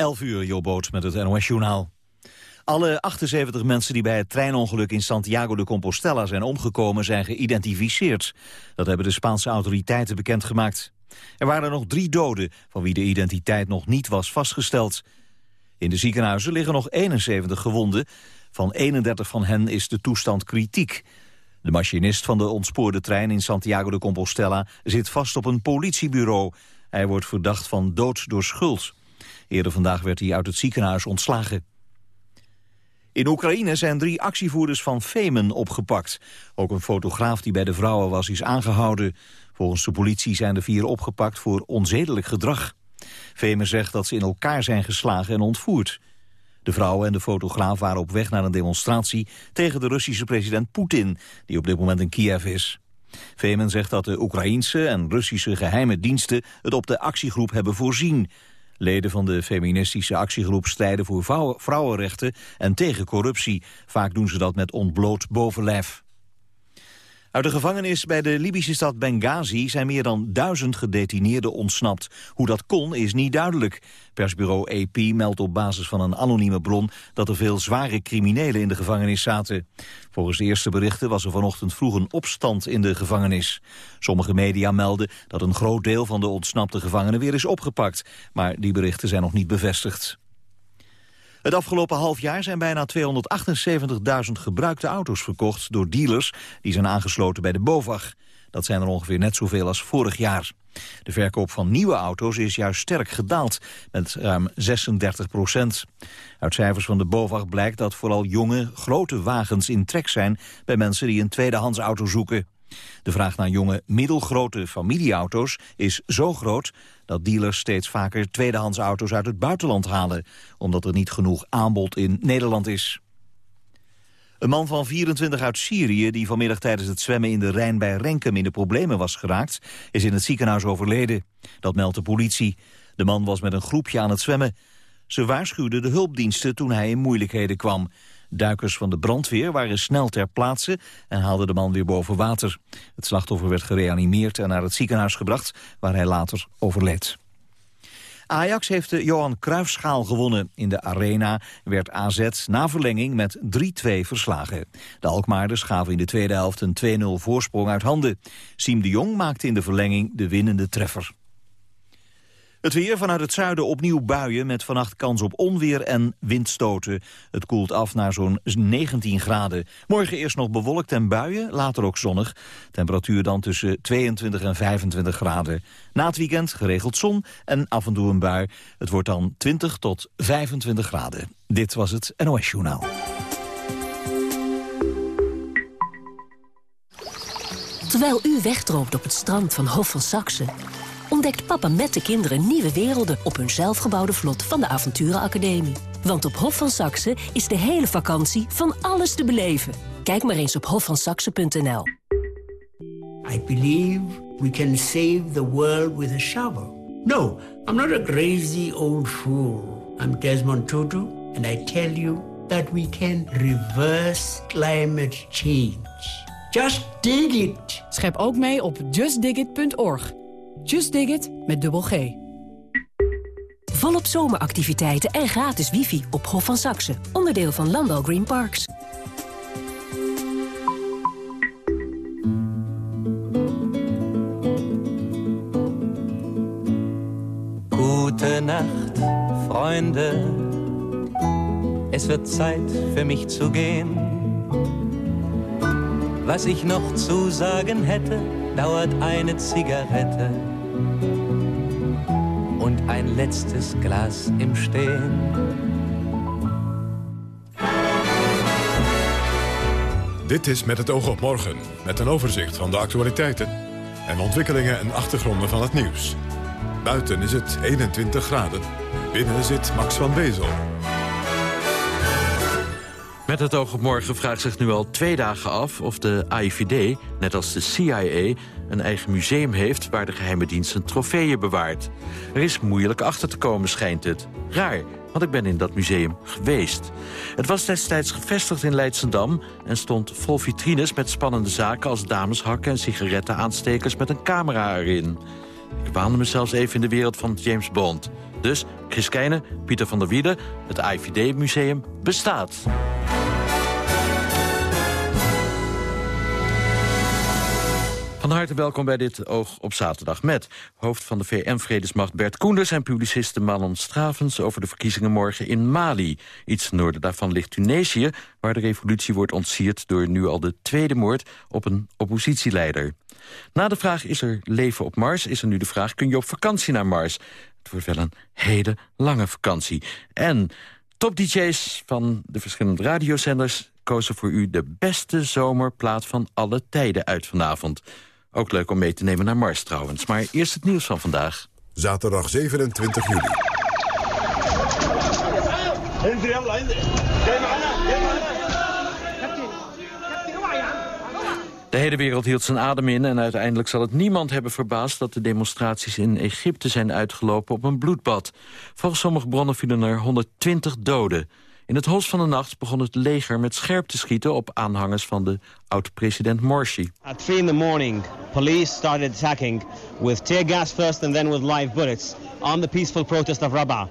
11 uur, Jobboot met het NOS-journaal. Alle 78 mensen die bij het treinongeluk in Santiago de Compostela zijn omgekomen zijn geïdentificeerd. Dat hebben de Spaanse autoriteiten bekendgemaakt. Er waren nog drie doden, van wie de identiteit nog niet was vastgesteld. In de ziekenhuizen liggen nog 71 gewonden. Van 31 van hen is de toestand kritiek. De machinist van de ontspoorde trein in Santiago de Compostela zit vast op een politiebureau. Hij wordt verdacht van dood door schuld. Eerder vandaag werd hij uit het ziekenhuis ontslagen. In Oekraïne zijn drie actievoerders van Femen opgepakt. Ook een fotograaf die bij de vrouwen was is aangehouden. Volgens de politie zijn de vier opgepakt voor onzedelijk gedrag. Femen zegt dat ze in elkaar zijn geslagen en ontvoerd. De vrouwen en de fotograaf waren op weg naar een demonstratie... tegen de Russische president Poetin, die op dit moment in Kiev is. Femen zegt dat de Oekraïense en Russische geheime diensten... het op de actiegroep hebben voorzien. Leden van de feministische actiegroep strijden voor vrouwenrechten en tegen corruptie. Vaak doen ze dat met ontbloot bovenlijf. Uit de gevangenis bij de Libische stad Benghazi zijn meer dan duizend gedetineerden ontsnapt. Hoe dat kon is niet duidelijk. Persbureau AP meldt op basis van een anonieme bron dat er veel zware criminelen in de gevangenis zaten. Volgens de eerste berichten was er vanochtend vroeg een opstand in de gevangenis. Sommige media melden dat een groot deel van de ontsnapte gevangenen weer is opgepakt. Maar die berichten zijn nog niet bevestigd. Het afgelopen half jaar zijn bijna 278.000 gebruikte auto's verkocht door dealers die zijn aangesloten bij de BOVAG. Dat zijn er ongeveer net zoveel als vorig jaar. De verkoop van nieuwe auto's is juist sterk gedaald, met ruim 36 procent. Uit cijfers van de BOVAG blijkt dat vooral jonge, grote wagens in trek zijn... bij mensen die een tweedehands auto zoeken. De vraag naar jonge, middelgrote familieauto's is zo groot dat dealers steeds vaker tweedehands auto's uit het buitenland halen, omdat er niet genoeg aanbod in Nederland is. Een man van 24 uit Syrië, die vanmiddag tijdens het zwemmen in de Rijn bij Renkum in de problemen was geraakt, is in het ziekenhuis overleden. Dat meldt de politie. De man was met een groepje aan het zwemmen. Ze waarschuwden de hulpdiensten toen hij in moeilijkheden kwam. Duikers van de brandweer waren snel ter plaatse en haalden de man weer boven water. Het slachtoffer werd gereanimeerd en naar het ziekenhuis gebracht, waar hij later overleed. Ajax heeft de Johan Cruijffschaal gewonnen. In de Arena werd AZ na verlenging met 3-2 verslagen. De Alkmaarders gaven in de tweede helft een 2-0 voorsprong uit handen. Siem de Jong maakte in de verlenging de winnende treffer. Het weer vanuit het zuiden opnieuw buien met vannacht kans op onweer en windstoten. Het koelt af naar zo'n 19 graden. Morgen eerst nog bewolkt en buien, later ook zonnig. Temperatuur dan tussen 22 en 25 graden. Na het weekend geregeld zon en af en toe een bui. Het wordt dan 20 tot 25 graden. Dit was het NOS Journaal. Terwijl u wegdroomt op het strand van Hof van Saxe ontdekt papa met de kinderen nieuwe werelden op hun zelfgebouwde vlot van de Avonturenacademie. Want op Hof van Saxe is de hele vakantie van alles te beleven. Kijk maar eens op hofvansaxe.nl. I believe we can save the world with a shovel. No, I'm not a crazy old fool. I'm Desmond Tutu and I tell you that we can reverse climate change. Just dig it. Schep ook mee op justdigit.org. Just Dig It met dubbel G. Volop zomeractiviteiten en gratis wifi op Hof van Saxe. Onderdeel van Landal Green Parks. Nacht, Freunde. Es wird Zeit für mich zu gehen. Was ich noch zu sagen hätte, dauert eine Zigarette letztes Glas im Stehen. Dit is Met het oog op morgen, met een overzicht van de actualiteiten... en ontwikkelingen en achtergronden van het nieuws. Buiten is het 21 graden. Binnen zit Max van Wezel. Met het oog op morgen vraagt zich nu al twee dagen af of de AIVD, net als de CIA, een eigen museum heeft waar de geheime dienst zijn trofeeën bewaart. Er is moeilijk achter te komen, schijnt het. Raar, want ik ben in dat museum geweest. Het was destijds gevestigd in Leidsendam en stond vol vitrines met spannende zaken als dameshakken en sigarettenaanstekers met een camera erin. Ik waande me zelfs even in de wereld van James Bond. Dus, Chris Keijne, Pieter van der Wielen, het IVD-museum bestaat. Van harte welkom bij dit Oog op Zaterdag met hoofd van de VN-vredesmacht Bert Koenders... en publiciste Manon Stravens over de verkiezingen morgen in Mali. Iets noorden daarvan ligt Tunesië, waar de revolutie wordt ontsierd... door nu al de tweede moord op een oppositieleider. Na de vraag is er leven op Mars, is er nu de vraag... kun je op vakantie naar Mars? Het wordt wel een hele lange vakantie. En top-dj's van de verschillende radiozenders kozen voor u de beste zomerplaat van alle tijden uit vanavond. Ook leuk om mee te nemen naar Mars trouwens. Maar eerst het nieuws van vandaag. Zaterdag 27 juli. De hele wereld hield zijn adem in en uiteindelijk zal het niemand hebben verbaasd... dat de demonstraties in Egypte zijn uitgelopen op een bloedbad. Volgens sommige bronnen vielen er 120 doden. In het holst van de nacht begon het leger met scherp te schieten... op aanhangers van de oud-president Morsi. At 3 in the morning, police started attacking with tear gas first and then with live bullets on the peaceful protest of Rabah.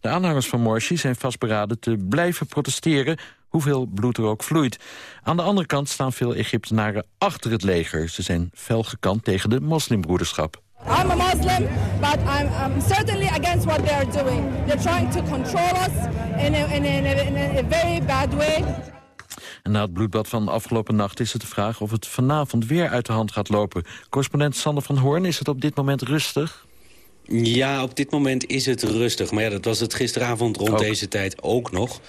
De aanhangers van Morsi zijn vastberaden te blijven protesteren hoeveel bloed er ook vloeit. Aan de andere kant staan veel Egyptenaren achter het leger. Ze zijn fel gekant tegen de moslimbroederschap. I'm a Muslim, but I'm, I'm certainly against what they are doing. They're trying to control us in a, in a, in a, in a very bad way. En na het bloedbad van afgelopen nacht is het de vraag of het vanavond weer uit de hand gaat lopen. Correspondent Sander van Hoorn, is het op dit moment rustig? Ja, op dit moment is het rustig. Maar ja, dat was het gisteravond rond deze tijd ook nog.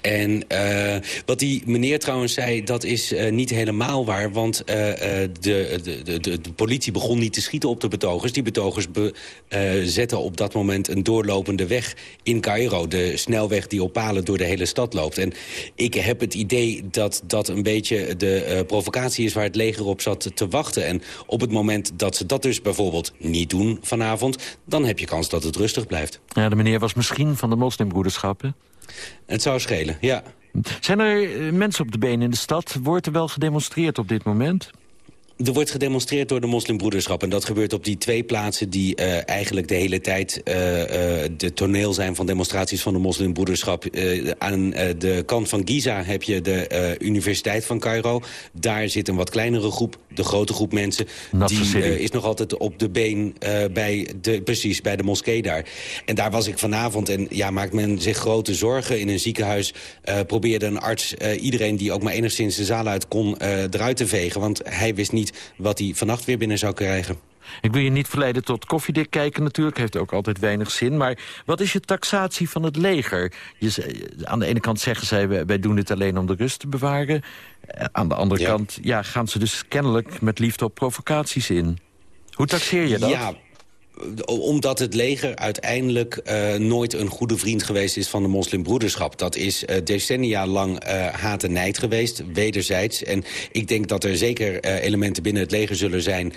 En uh, wat die meneer trouwens zei, dat is uh, niet helemaal waar. Want uh, de, de, de, de, politie begon niet te schieten op de betogers. Die betogers zetten op dat moment een doorlopende weg in Cairo. De snelweg die op palen door de hele stad loopt. En ik heb het idee dat dat een beetje de provocatie is... waar het leger op zat te wachten. En op het moment dat ze dat dus bijvoorbeeld niet doen vanavond... dan heb je kans dat het rustig blijft. Ja, de meneer was misschien van de moslimbroederschap, het zou schelen, ja. Zijn er eh, mensen op de been in de stad? Wordt er wel gedemonstreerd op dit moment? Er wordt gedemonstreerd door de moslimbroederschap. En dat gebeurt op die twee plaatsen die uh, eigenlijk de hele tijd uh, uh, de toneel zijn van demonstraties van de moslimbroederschap. aan de kant van Giza heb je de Universiteit van Cairo. Daar zit een wat kleinere groep, de grote groep mensen. die is nog altijd op de been bij, de, precies, bij de moskee daar. En daar was ik vanavond en ja, maakt men zich grote zorgen. In een ziekenhuis probeerde een arts iedereen die ook maar enigszins de zaal uit kon eruit te vegen. Want hij wist niet wat hij vannacht weer binnen zou krijgen. Ik wil je niet verleiden tot koffiedik kijken natuurlijk. Heeft ook altijd weinig zin. Maar wat is je taxatie van het leger? Je, aan de ene kant zeggen zij, wij doen dit alleen om de rust te bewaren. Eh, aan de andere kant ja, gaan ze dus kennelijk met liefde op provocaties in. Hoe taxeer je dat? Ja, omdat het leger uiteindelijk uh, nooit een goede vriend geweest is van de moslimbroederschap. Dat is uh, decennia lang uh, haat en nijd geweest, wederzijds. En ik denk dat er zeker elementen binnen het leger zullen zijn...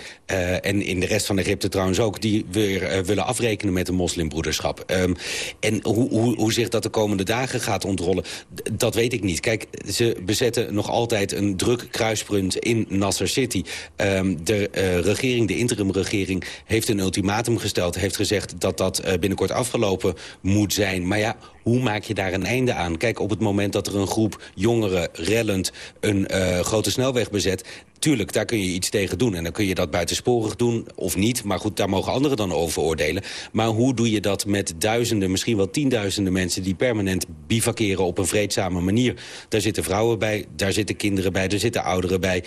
en in de rest van Egypte trouwens ook... die weer willen afrekenen met de moslimbroederschap. Um, en hoe, hoe, hoe zich dat de komende dagen gaat ontrollen, dat weet ik niet. Kijk, ze bezetten nog altijd een druk kruispunt in Nasser City. Um, de regering, de interimregering, heeft een ultimatum gesteld heeft gezegd dat dat eh, binnenkort afgelopen moet zijn. Maar ja, hoe maak je daar een einde aan? Kijk, op het moment dat er een groep jongeren rellend een uh, grote snelweg bezet... tuurlijk, daar kun je iets tegen doen. En dan kun je dat buitensporig doen of niet. Maar goed, daar mogen anderen dan over oordelen. Maar hoe doe je dat met duizenden, misschien wel tienduizenden mensen... die permanent bivakeren op een vreedzame manier? Daar zitten vrouwen bij, daar zitten kinderen bij, daar zitten ouderen bij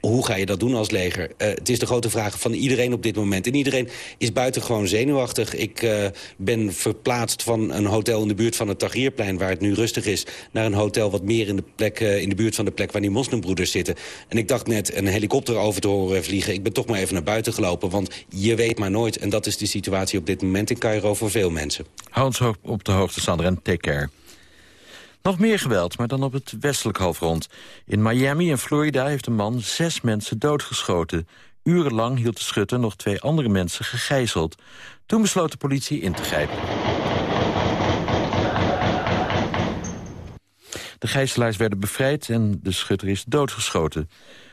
hoe ga je dat doen als leger? Uh, het is de grote vraag van iedereen op dit moment. En iedereen is buitengewoon zenuwachtig. Ik uh, ben verplaatst van een hotel in de buurt van het Tahrirplein... waar het nu rustig is, naar een hotel wat meer in de, plek, uh, in de buurt van de plek... waar die moslimbroeders zitten. En ik dacht net een helikopter over te horen vliegen. Ik ben toch maar even naar buiten gelopen, want je weet maar nooit. En dat is de situatie op dit moment in Cairo voor veel mensen. Hou ons op de hoogte, Sander, en take care. Nog meer geweld, maar dan op het westelijk halfrond. In Miami en Florida heeft een man zes mensen doodgeschoten. Urenlang hield de schutter nog twee andere mensen gegijzeld. Toen besloot de politie in te grijpen. De gijzelaars werden bevrijd en de schutter is doodgeschoten.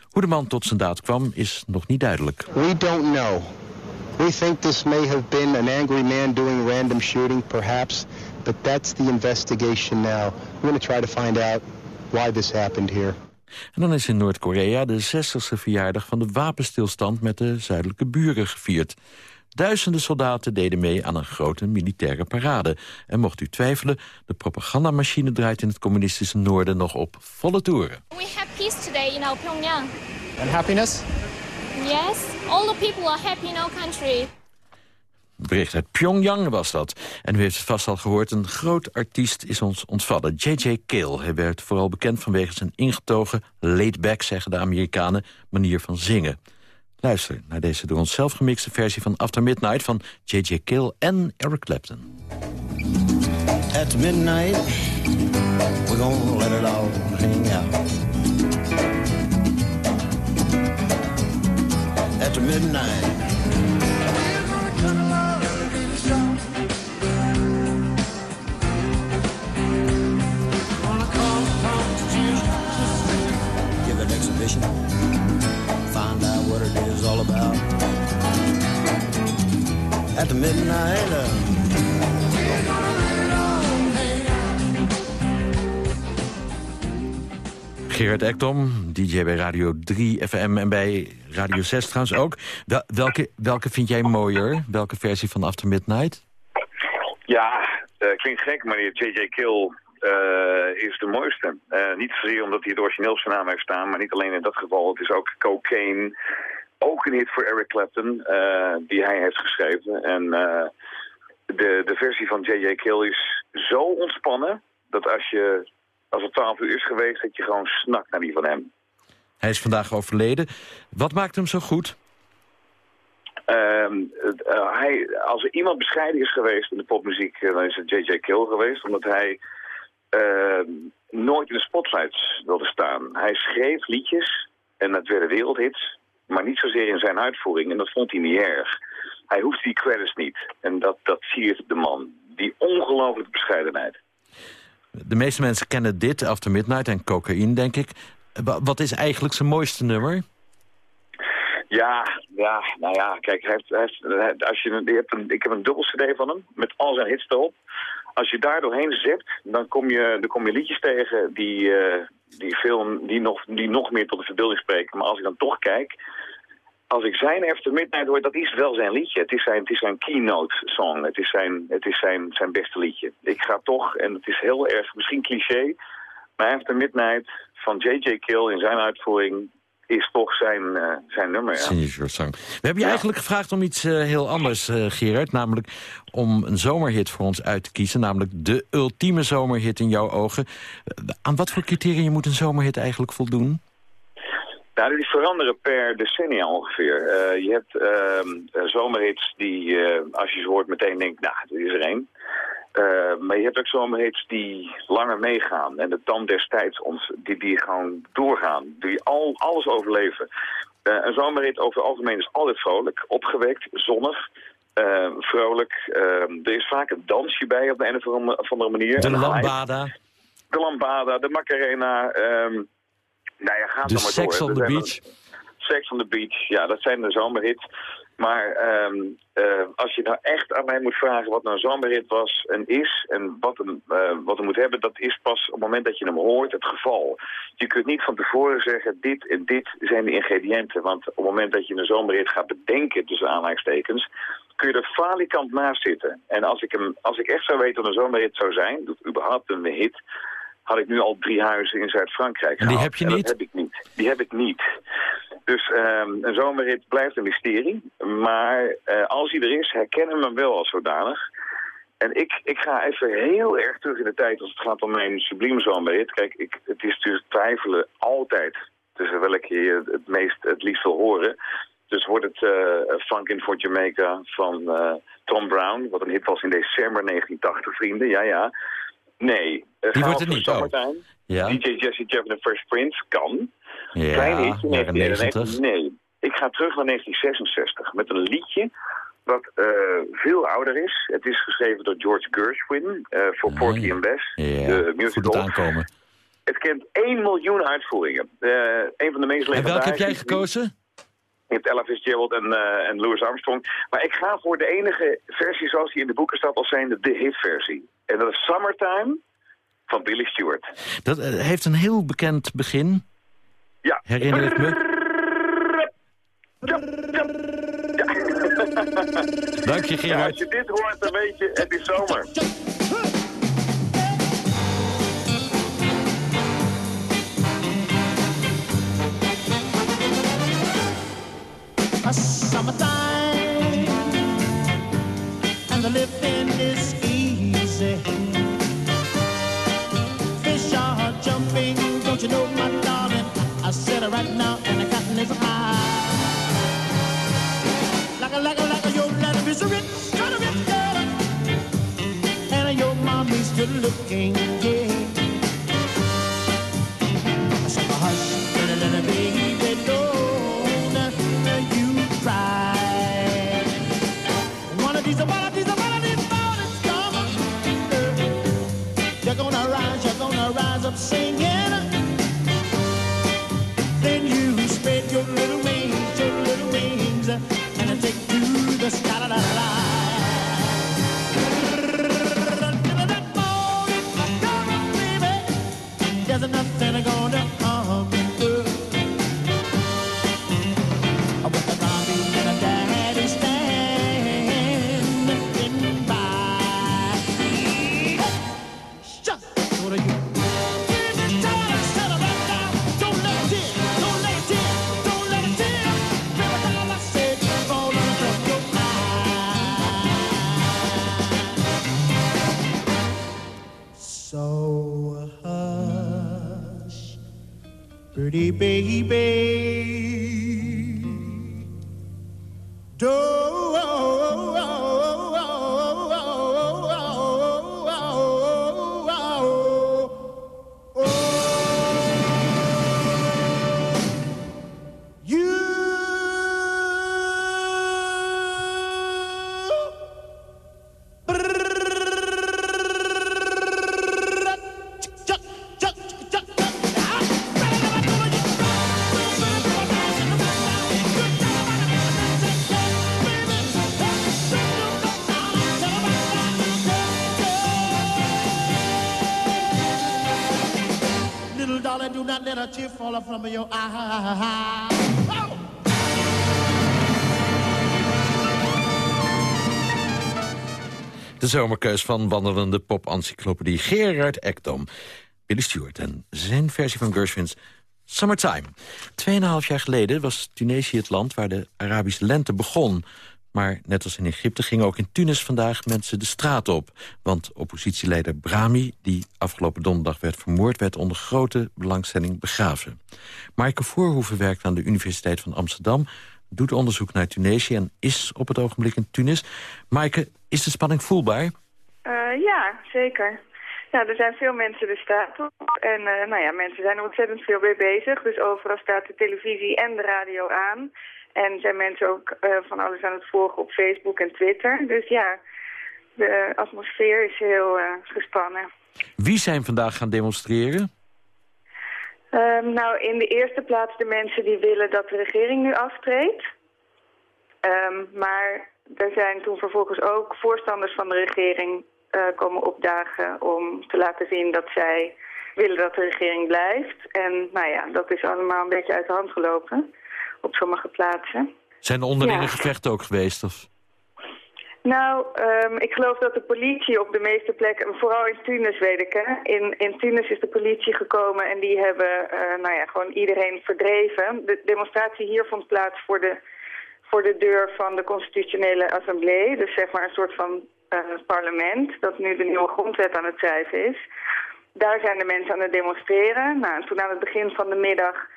Hoe de man tot zijn daad kwam is nog niet duidelijk. We don't know We think this may have been an angry man doing random shooting, perhaps, but that's the investigation now. We're going to try to find out why this happened here. En dan is in Noord-Korea de 60ste verjaardag van de wapenstilstand met de zuidelijke buren gevierd. Duizenden soldaten deden mee aan een grote militaire parade. En mocht u twijfelen, de propagandamachine draait in het communistische noorden nog op volle toeren. We have peace today in our Pyongyang. And happiness? Yes, all the people are happy in our country. Bericht uit Pyongyang was dat. En u heeft het vast al gehoord, een groot artiest is ons ontvallen. J.J. Cale. Hij werd vooral bekend vanwege zijn ingetogen, laid-back, zeggen de Amerikanen, manier van zingen. Luister naar deze door onszelf gemixte versie van After Midnight... van J.J. Kill en Eric Clapton. At midnight, we're gonna let it all hang out. At midnight... Find out what it is all about. At the midnight. Uh, Gerard Ekdom, DJ bij Radio 3 FM en bij Radio 6 trouwens ook. Wel, welke, welke vind jij mooier? Welke versie van After Midnight? Ja, uh, klinkt gek, maar J.J. Kill is de mooiste. Uh, niet zozeer omdat hij het origineel op zijn naam heeft staan, maar niet alleen in dat geval. Het is ook Cocaine, ook een hit voor Eric Clapton, uh, die hij heeft geschreven. En de, de versie van J.J. Kill is zo ontspannen, dat als, je, als het 12 uur is geweest, dat je gewoon snakt naar die van hem. Hij is vandaag overleden. Wat maakt hem zo goed? Uh, hij, als er iemand bescheiden is geweest in de popmuziek, dan is het J.J. Kill geweest. Omdat hij nooit in de spotlights wilde staan. Hij schreef liedjes en dat werden wereldhits, maar niet zozeer in zijn uitvoering. En dat vond hij niet erg. Hij hoeft die credits niet. En dat, dat siert de man. Die ongelooflijke bescheidenheid. De meeste mensen kennen dit, After Midnight en Cocaïne, denk ik. Wat is eigenlijk zijn mooiste nummer? Ja, ja, nou ja, kijk, hij heeft, hij heeft, als je, je hebt een, ik heb een dubbel cd van hem, met al zijn hits erop. Als je daar doorheen zept, dan kom je, dan kom je liedjes tegen die, uh, die, veel, die, nog, die nog meer tot de verbeelding spreken. Maar als ik dan toch kijk, als ik zijn After Midnight hoor, dat is wel zijn liedje. Het is zijn, het is zijn keynote song, het is, zijn, het is zijn, zijn beste liedje. Ik ga toch, en het is heel erg, misschien cliché, maar After Midnight van J.J. Kill in zijn uitvoering is toch zijn, uh, zijn nummer. Ja. Signature song. We hebben je ja. eigenlijk gevraagd om iets uh, heel anders, uh, Gerard. Namelijk om een zomerhit voor ons uit te kiezen. Namelijk de ultieme zomerhit in jouw ogen. aan wat voor criteria moet een zomerhit eigenlijk voldoen? Nou, die veranderen per decennia ongeveer. je hebt ehm, zomerhits die, als je ze hoort, meteen denkt, nou, dit is er één. Uh, maar je hebt ook zomerhits die langer meegaan. En de tand destijds ons, die, die gewoon doorgaan. Die al, alles overleven. Uh, een zomerhit over het algemeen is altijd vrolijk, opgewekt, zonnig. Uh, vrolijk. er is vaak een dansje bij op de een of andere manier. De lambada. De lambada, de macarena. Um, nou ja, gaat de maar door. Sex on the Beach. Sex on the Beach, ja, dat zijn de zomerhits. Maar um, uh, als je nou echt aan mij moet vragen wat nou een zomerrit was en is... en wat hem, uh, wat hem moet hebben, dat is pas op het moment dat je hem hoort het geval. Je kunt niet van tevoren zeggen, dit en dit zijn de ingrediënten. Want op het moment dat je een zomerrit gaat bedenken, tussen aanhalingstekens... kun je er falikant naast zitten. En als ik, hem, als ik echt zou weten wat een zomerrit zou zijn, of überhaupt een hit had ik nu al drie huizen in Zuid-Frankrijk En die heb je niet? dat heb ik niet. Die heb ik niet. Dus um, een zomerrit blijft een mysterie. Maar uh, als hij er is, herkennen we hem wel als zodanig. En ik, ik ga even heel erg terug in de tijd als het gaat om mijn sublieme zomerrit. Kijk, ik, het is dus twijfelen altijd tussen welke je het meest het liefst wil horen. Dus wordt het uh, Funkin' for Jamaica van uh, Tom Brown, wat een hit was in december 1980, vrienden. Ja, ja. Nee. Die wordt het niet, oh. Ja. DJ Jesse Jeff en First Prince kan. Ja, Klein hitje, 1990. Nee. Ik ga terug naar 1966 met een liedje wat uh, veel ouder is. Het is geschreven door George Gershwin uh, voor. Porky and Bess, ja, de musical. Goed aankomen. Het kent 1 miljoen uitvoeringen. Een van de meest En welke heb jij gekozen? Je hebt Ella Fitzgerald en, uh, en Louis Armstrong. Maar ik ga voor de enige versie zoals die in de boeken staat als zijn de hitversie. Summertime van Billy Stewart. Dat heeft een heel bekend begin. Ja. Herinner ik me. Ja, ja. Dank je, Gerard. Ja, als je dit hoort, dan weet je, het is zomer. A summertime and the living is easy. You know, my darling? I said it right now, and the cotton is high. Like a, like a, like a, your daddy is a rich, kind of rich girl. And your mommy's good looking, yeah. De zomerkeus van wandelende pop-encyclopedie Gerard Ekdom. Billy Stewart en zijn versie van Gershwin's Summertime. Tweeënhalf jaar geleden was Tunesië het land waar de Arabische lente begon. Maar net als in Egypte gingen ook in Tunis vandaag mensen de straat op. Want oppositieleider Brahmi, die afgelopen donderdag werd vermoord... werd onder grote belangstelling begraven. Maaike Voorhoeven werkt aan de Universiteit van Amsterdam... doet onderzoek naar Tunesië en is op het ogenblik in Tunis. Maaike, is de spanning voelbaar? Uh, ja, zeker. Ja, er zijn veel mensen de straat op. En uh, nou ja, mensen zijn er ontzettend veel mee bezig. Dus overal staat de televisie en de radio aan. En zijn mensen ook uh, van alles aan het volgen op Facebook en Twitter. Dus ja, de atmosfeer is heel gespannen. Wie zijn vandaag gaan demonstreren? Um, nou, in de eerste plaats de mensen die willen dat de regering nu aftreedt. Um, maar er zijn toen vervolgens ook voorstanders van de regering uh, komen opdagen om te laten zien dat zij willen dat de regering blijft. En nou ja, dat is allemaal een beetje uit de hand gelopen op sommige plaatsen. Zijn er onderlinge ja. gevechten ook geweest? Of? Nou, um, ik geloof dat de politie op de meeste plekken, vooral in Tunis weet ik, hè. In, in Tunis is de politie gekomen en die hebben, uh, nou ja, gewoon iedereen verdreven. De demonstratie hier vond plaats voor de, voor de deur van de constitutionele assemblee. Dus zeg maar een soort van uh, parlement, dat nu de nieuwe grondwet aan het schrijven is. Daar zijn de mensen aan het demonstreren. Nou, en toen aan het begin van de middag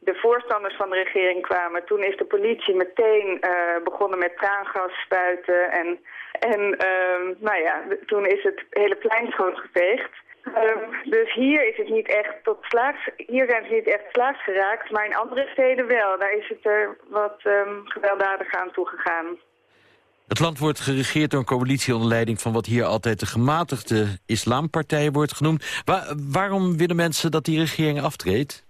de voorstanders van de regering kwamen... toen is de politie meteen uh, begonnen met traangas spuiten. En, en uh, nou ja, toen is het hele plein schoongeveegd. Um, dus hier is het niet echt tot slaags... Hier zijn ze niet echt slaags geraakt, maar in andere steden wel. Daar is het er wat um, gewelddadiger aan toegegaan. Het land wordt geregeerd door een coalitie onder leiding van wat hier altijd de gematigde islampartij wordt genoemd. Wa waarom willen mensen dat die regering aftreedt?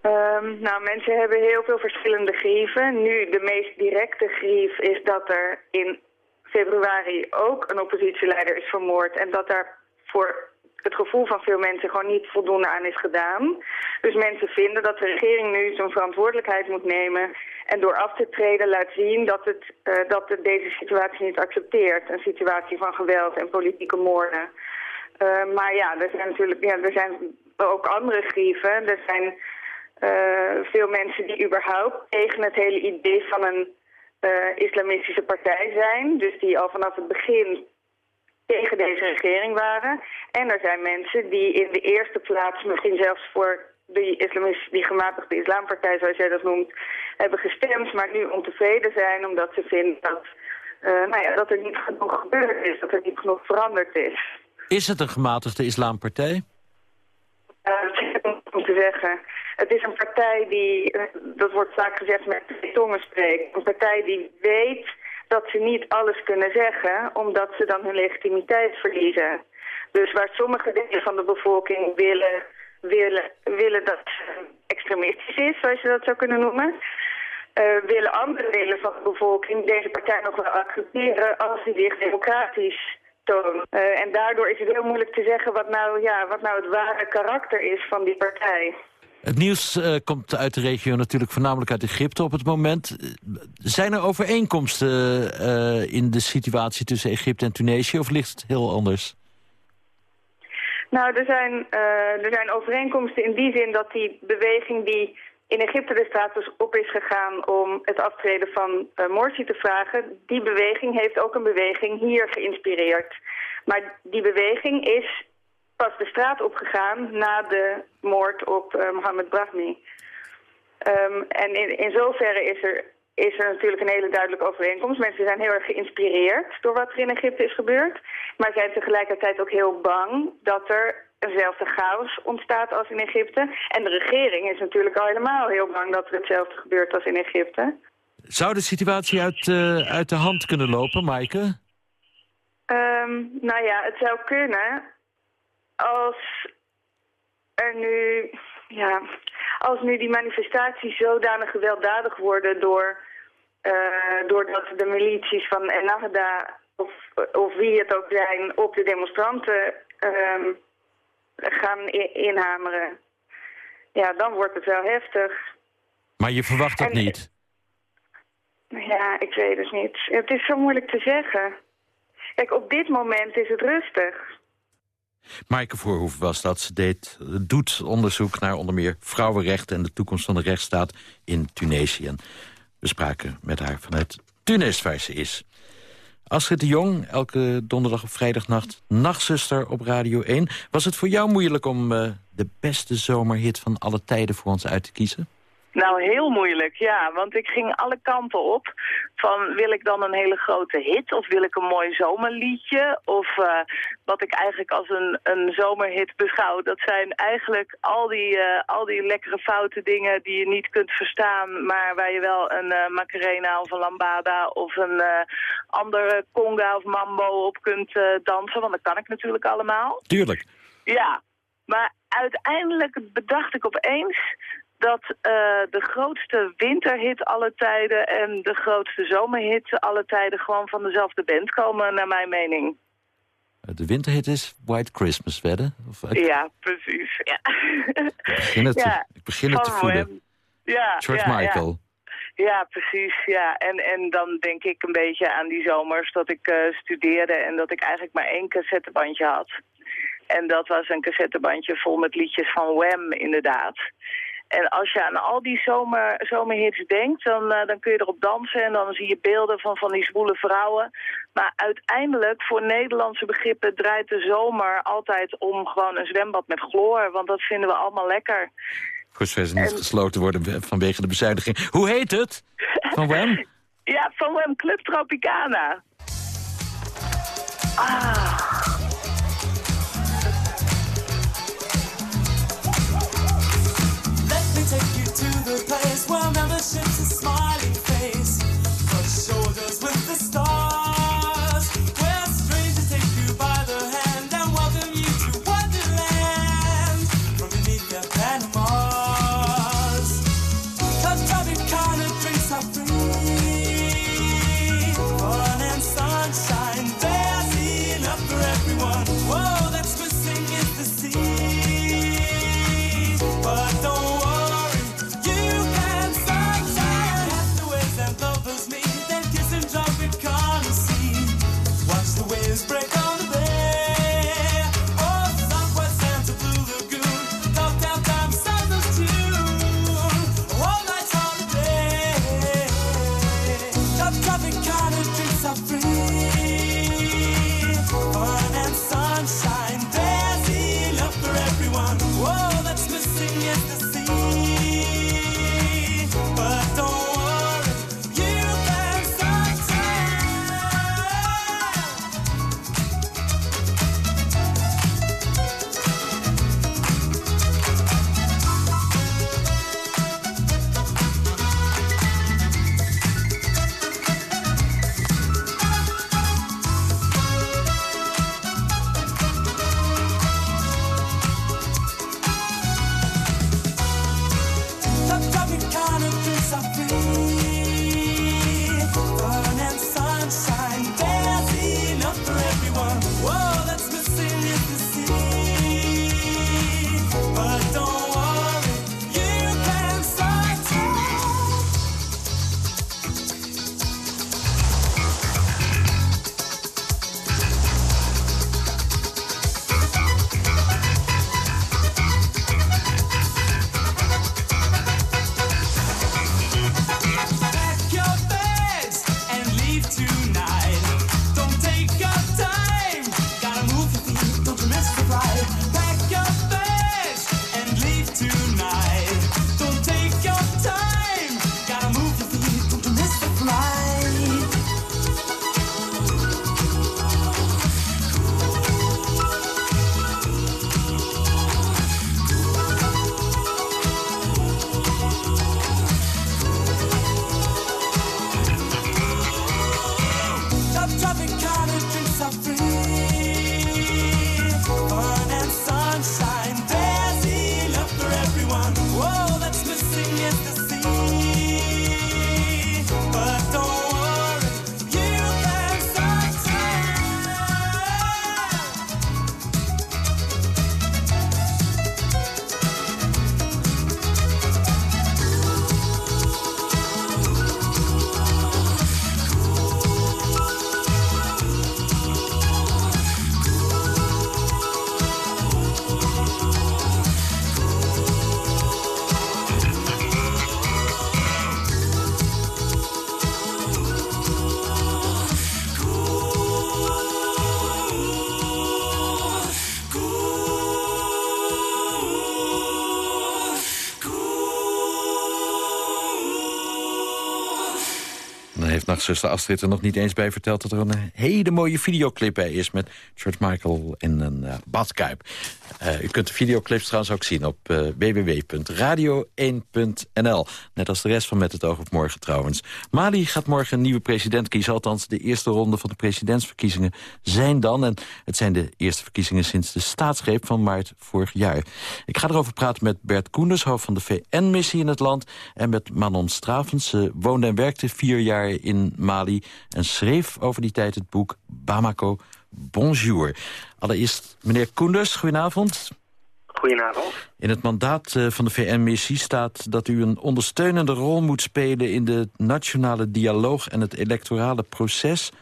Ehm, nou, mensen hebben heel veel verschillende grieven. Nu, de meest directe grief is dat er in februari ook een oppositieleider is vermoord... en dat daar voor het gevoel van veel mensen gewoon niet voldoende aan is gedaan. Dus mensen vinden dat de regering nu zijn verantwoordelijkheid moet nemen... en door af te treden laat zien dat het, eh, dat deze situatie niet accepteert. Een situatie van geweld en politieke moorden. Uh, maar ja, er zijn natuurlijk ja, er zijn ook andere grieven. Er zijn uh, veel mensen die überhaupt tegen het hele idee van een islamistische partij zijn. Dus die al vanaf het begin tegen deze regering waren. En er zijn mensen die in de eerste plaats misschien zelfs voor die, islamistische, die gematigde islampartij, zoals jij dat noemt, hebben gestemd, maar nu ontevreden zijn omdat ze vinden dat, uh, nou ja, dat er niet genoeg gebeurd is, dat er niet genoeg veranderd is. Is het een gematigde islampartij? Uh, dat is om te zeggen. Het is een partij die, dat wordt vaak gezegd met twee tongen spreekt, een partij die weet dat ze niet alles kunnen zeggen, omdat ze dan hun legitimiteit verliezen. Dus waar sommige delen van de bevolking willen, willen, willen dat extremistisch is, zoals je dat zou kunnen noemen... Uh, willen andere delen van de bevolking deze partij nog wel accepteren als die zich democratisch toont. Uh, en daardoor is het heel moeilijk te zeggen wat nou, ja, wat nou het ware karakter is van die partij. Het nieuws uh, komt uit de regio natuurlijk voornamelijk uit Egypte op het moment. Zijn er overeenkomsten uh, in de situatie tussen Egypte en Tunesië of ligt het heel anders? Nou, er zijn, er zijn overeenkomsten in die zin dat die beweging die in Egypte de status op is gegaan om het aftreden van Morsi te vragen, die beweging heeft ook een beweging hier geïnspireerd. Maar die beweging is pas de straat opgegaan na de moord op uh, Mohammed Brahmi. Um, en in, in zoverre is er, is er natuurlijk een hele duidelijke overeenkomst. Mensen zijn heel erg geïnspireerd door wat er in Egypte is gebeurd. Maar zijn tegelijkertijd ook heel bang dat er eenzelfde chaos ontstaat als in Egypte. En de regering is natuurlijk al helemaal heel bang dat er hetzelfde gebeurt als in Egypte. Zou de situatie uit, uh, uit de hand kunnen lopen, Maaike? Um, nou ja, het zou kunnen als er nu, ja, als nu die manifestaties zodanig gewelddadig worden door, uh, doordat de milities van Ennahda of, of wie het ook zijn op de demonstranten um, gaan inhameren. Ja, dan wordt het wel heftig. Maar je verwacht dat en, niet? Ja, ik weet het niet. Het is zo moeilijk te zeggen. Kijk, op dit moment is het rustig. Maaike Voorhoef was dat. Ze deed, doet onderzoek naar onder meer vrouwenrechten... en de toekomst van de rechtsstaat in Tunesië. We spraken met haar vanuit Tunis, waar ze is. Astrid de Jong, elke donderdag of vrijdagnacht... nachtzuster op Radio 1. Was het voor jou moeilijk om uh, de beste zomerhit van alle tijden voor ons uit te kiezen? Nou, heel moeilijk, ja. Want ik ging alle kanten op. Van wil ik dan een hele grote hit of wil ik een mooi zomerliedje? Of uh, wat ik eigenlijk als een, een zomerhit beschouw. Dat zijn eigenlijk al die, uh, al die lekkere foute dingen die je niet kunt verstaan. Maar waar je wel een uh, Macarena of een Lambada of een andere conga of mambo op kunt dansen. Want dat kan ik natuurlijk allemaal. Tuurlijk. Ja, maar uiteindelijk bedacht ik opeens dat uh, de grootste winterhit alle tijden en de grootste zomerhit alle tijden gewoon van dezelfde band komen, naar mijn mening. De winterhit is White Christmas? Of, Ja, precies. Ja. Ik begin het, ja. ik begin het te voelen. Ja, George ja, Michael. Ja. ja. precies. Ja. En, en dan denk ik een beetje aan die zomers dat ik uh, studeerde en dat ik eigenlijk maar één cassettebandje had. En dat was een cassettebandje vol met liedjes van Wham, inderdaad. En als je aan al die zomer, zomerhits denkt, dan, uh, dan kun je erop dansen... en dan zie je beelden van, van die zwoele vrouwen. Maar uiteindelijk, voor Nederlandse begrippen... draait de zomer altijd om gewoon een zwembad met chloor. Want dat vinden we allemaal lekker. Voor zover niet gesloten worden vanwege de bezuiniging. Hoe heet het? Van Wem? ja, van Wem Club Tropicana. Ah... take you to the place where membership's a smiling face. Brush shoulders with heeft nachtzuster Astrid er nog niet eens bij verteld... dat er een hele mooie videoclip bij is... met George Michael in een eh, badkuip. Eh, u kunt de videoclips trouwens ook zien op eh, www.radio1.nl. Net als de rest van Met het oog op morgen trouwens. Mali gaat morgen een nieuwe president kiezen. Althans, de eerste ronde van de presidentsverkiezingen zijn dan. En het zijn de eerste verkiezingen sinds de staatsgreep van maart vorig jaar. Ik ga erover praten met Bert Koenders, hoofd van de VN-missie in het land... en met Manon Stravens. Ze woonde en werkte vier jaar in Mali... en schreef over die tijd het boek Bamako Bonjour. Allereerst, meneer Koenders, goedenavond. Goedenavond. In het mandaat eh, van de VN-missie staat dat u een ondersteunende rol moet spelen... in de nationale dialoog en het electorale proces.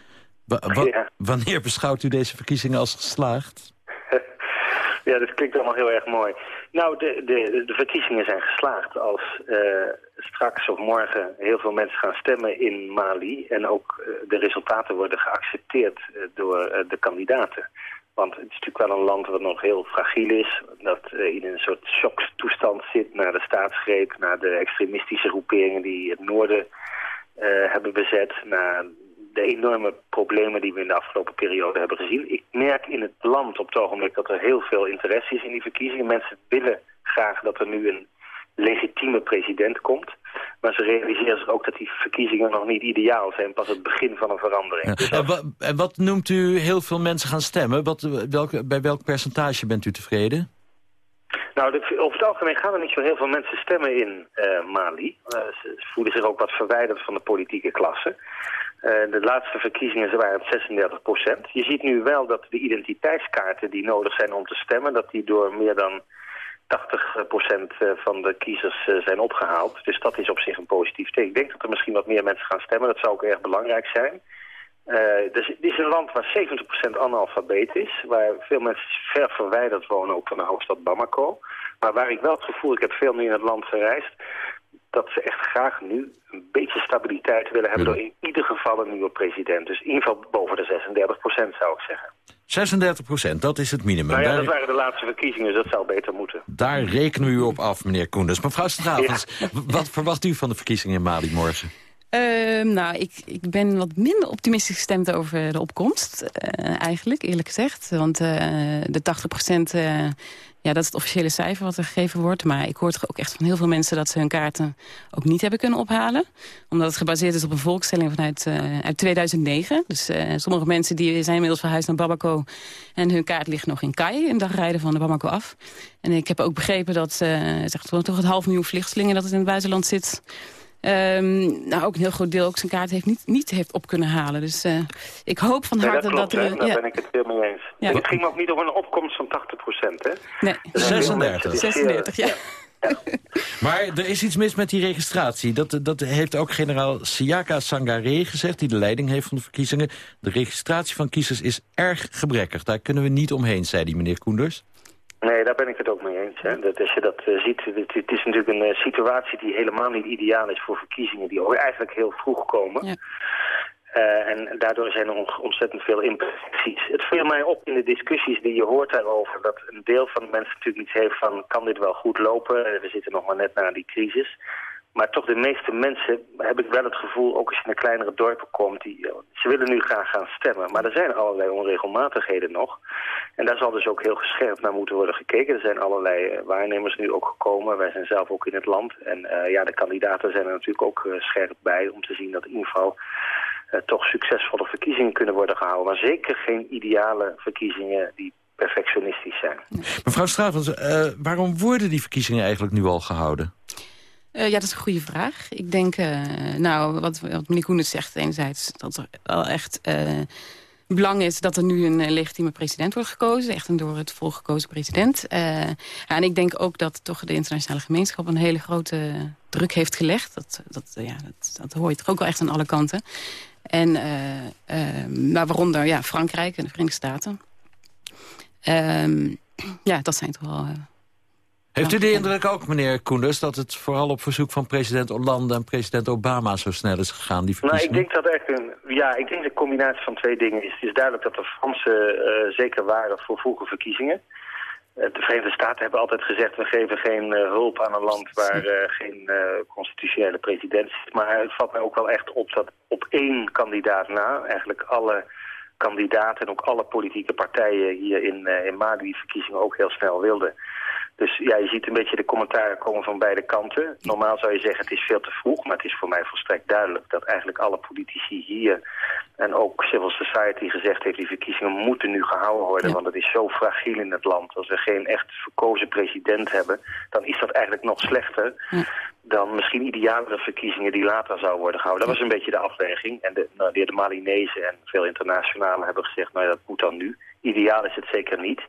Wa- wa- Ja. Wanneer beschouwt u deze verkiezingen als geslaagd? Ja, dat klinkt allemaal heel erg mooi. Nou, de, de, de verkiezingen zijn geslaagd als eh, straks of morgen heel veel mensen gaan stemmen in Mali... en ook eh, de resultaten worden geaccepteerd eh, door de kandidaten. Want het is natuurlijk wel een land wat nog heel fragiel is... dat in een soort shocktoestand zit na de staatsgreep... na de extremistische groeperingen die het noorden hebben bezet... na de enorme problemen die we in de afgelopen periode hebben gezien. Ik merk in het land op het ogenblik dat er heel veel interesse is in die verkiezingen. Mensen willen graag dat er nu een legitieme president komt. Maar ze realiseren zich ook dat die verkiezingen nog niet ideaal zijn. Pas het begin van een verandering. Dus En, wa- en wat noemt u heel veel mensen gaan stemmen? Wat, welke, bij welk percentage bent u tevreden? Nou, de- over het algemeen gaan er niet zo heel veel mensen stemmen in eh, Mali. Eh, ze voelen zich ook wat verwijderd van de politieke klasse. Eh, de laatste verkiezingen waren het 36 procent. Je ziet nu wel dat de identiteitskaarten die nodig zijn om te stemmen... dat die door meer dan 80 procent eh, van de kiezers eh, zijn opgehaald. Dus dat is op zich een positief teken. Ik denk dat er misschien wat meer mensen gaan stemmen. Dat zou ook erg belangrijk zijn. Eh, dus het is een land waar 70% analfabeet is. Waar veel mensen ver verwijderd wonen, ook van de hoofdstad Bamako. Maar waar ik wel het gevoel, ik heb veel nu in het land gereisd... dat ze echt graag nu een beetje stabiliteit willen hebben... door in ieder geval een nieuwe president. Dus in ieder geval boven de 36% zou ik zeggen. 36 procent, dat is het minimum. Nou ja, Daar- dat waren de laatste verkiezingen, dus dat zou beter moeten. Daar rekenen we u op af, meneer Koenders. Mevrouw Stravens, wat verwacht u van de verkiezingen in Mali morgen? Ehm, nou, ik, ik ben wat minder optimistisch gestemd over de opkomst, eh, eigenlijk, eerlijk gezegd. Want eh, de 80 procent, eh, ja, dat is het officiële cijfer wat er gegeven wordt. Maar ik hoor ook echt van heel veel mensen dat ze hun kaarten ook niet hebben kunnen ophalen. Omdat het gebaseerd is op een volkstelling vanuit eh, uit 2009. Dus eh, sommige mensen die zijn inmiddels verhuisd naar Bamako. En hun kaart ligt nog in Kai, een dagrijden van de Bamako af. En ik heb ook begrepen dat eh zeg, toch, toch het half miljoen vluchtelingen dat het in het buitenland zit... Ehm, nou, ook een heel groot deel ook zijn kaart heeft niet, niet heeft op kunnen halen. Dus eh, ik hoop van Nee, harte dat klopt, dat er... daar ja. ben ik het helemaal mee eens. Ja. Het ging ook niet om een opkomst van 80% hè? Nee. Er zijn veel mensen 36. die zeer- 36, ja. Maar er is iets mis met die registratie. Dat, dat heeft ook generaal Siaka Sangaré gezegd... die de leiding heeft van de verkiezingen. De registratie van kiezers is erg gebrekkig. Daar kunnen we niet omheen, zei die meneer Koenders. Nee, daar ben ik het ook mee eens. Hè. Dat, als je dat eh, ziet, het, het is natuurlijk een eh, situatie die helemaal niet ideaal is voor verkiezingen die ook eigenlijk heel vroeg komen. Uh, en daardoor zijn er ontzettend veel imperfecties. Het viel mij op in de discussies die je hoort daarover... dat een deel van de mensen natuurlijk iets heeft van... kan dit wel goed lopen? We zitten nog maar net na die crisis. Maar toch de meeste mensen heb ik wel het gevoel, ook als je naar kleinere dorpen komt, die, ze willen nu graag gaan stemmen. Maar er zijn allerlei onregelmatigheden nog. En daar zal dus ook heel gescherpt naar moeten worden gekeken. Er zijn allerlei eh, waarnemers nu ook gekomen. Wij zijn zelf ook in het land. En uh, ja, de kandidaten zijn er natuurlijk ook scherp bij om te zien dat in ieder geval toch succesvolle verkiezingen kunnen worden gehouden. Maar zeker geen ideale verkiezingen die perfectionistisch zijn. Mevrouw Stravens, waarom worden die verkiezingen eigenlijk nu al gehouden? Uh, ja, dat is een goede vraag. Ik denk, uh, nou, wat, wat meneer Koenens zegt enerzijds... dat er wel echt uh, belang is dat er nu een legitieme president wordt gekozen. Echt een door het volk gekozen president. En ik denk ook dat toch de internationale gemeenschap... een hele grote druk heeft gelegd. Dat, dat, ja, dat, dat hoor je toch ook wel echt aan alle kanten. En nou, waaronder ja, Frankrijk en de Verenigde Staten. Ehm, ja, dat zijn toch wel heeft u de indruk ook, meneer Koenders, dat het vooral op verzoek van president Hollande en president Obama zo snel is gegaan, die verkiezingen? Nou, ik denk dat echt een, ja, ik denk de combinatie van twee dingen is. Het is duidelijk dat de Fransen uh, zeker waren voor vroege verkiezingen. Uh, de Verenigde Staten hebben altijd gezegd, we geven geen uh, hulp aan een land waar geen constitutionele president zit. Maar het valt mij ook wel echt op dat op één kandidaat na, eigenlijk alle kandidaten en ook alle politieke partijen hier in, in Mali die verkiezingen ook heel snel wilden. Dus ja, je ziet een beetje de commentaren komen van beide kanten. Normaal zou je zeggen het is veel te vroeg, maar het is voor mij volstrekt duidelijk dat eigenlijk alle politici hier en ook civil society gezegd heeft die verkiezingen moeten nu gehouden worden, want het is zo fragiel in het land. Als we geen echt verkozen president hebben, dan is dat eigenlijk nog slechter dan misschien idealere verkiezingen die later zouden worden gehouden. Dat was een beetje de afweging. En de, nou, de, de Malinese en veel internationalen hebben gezegd, nou ja, dat moet dan nu. Ideaal is het zeker niet.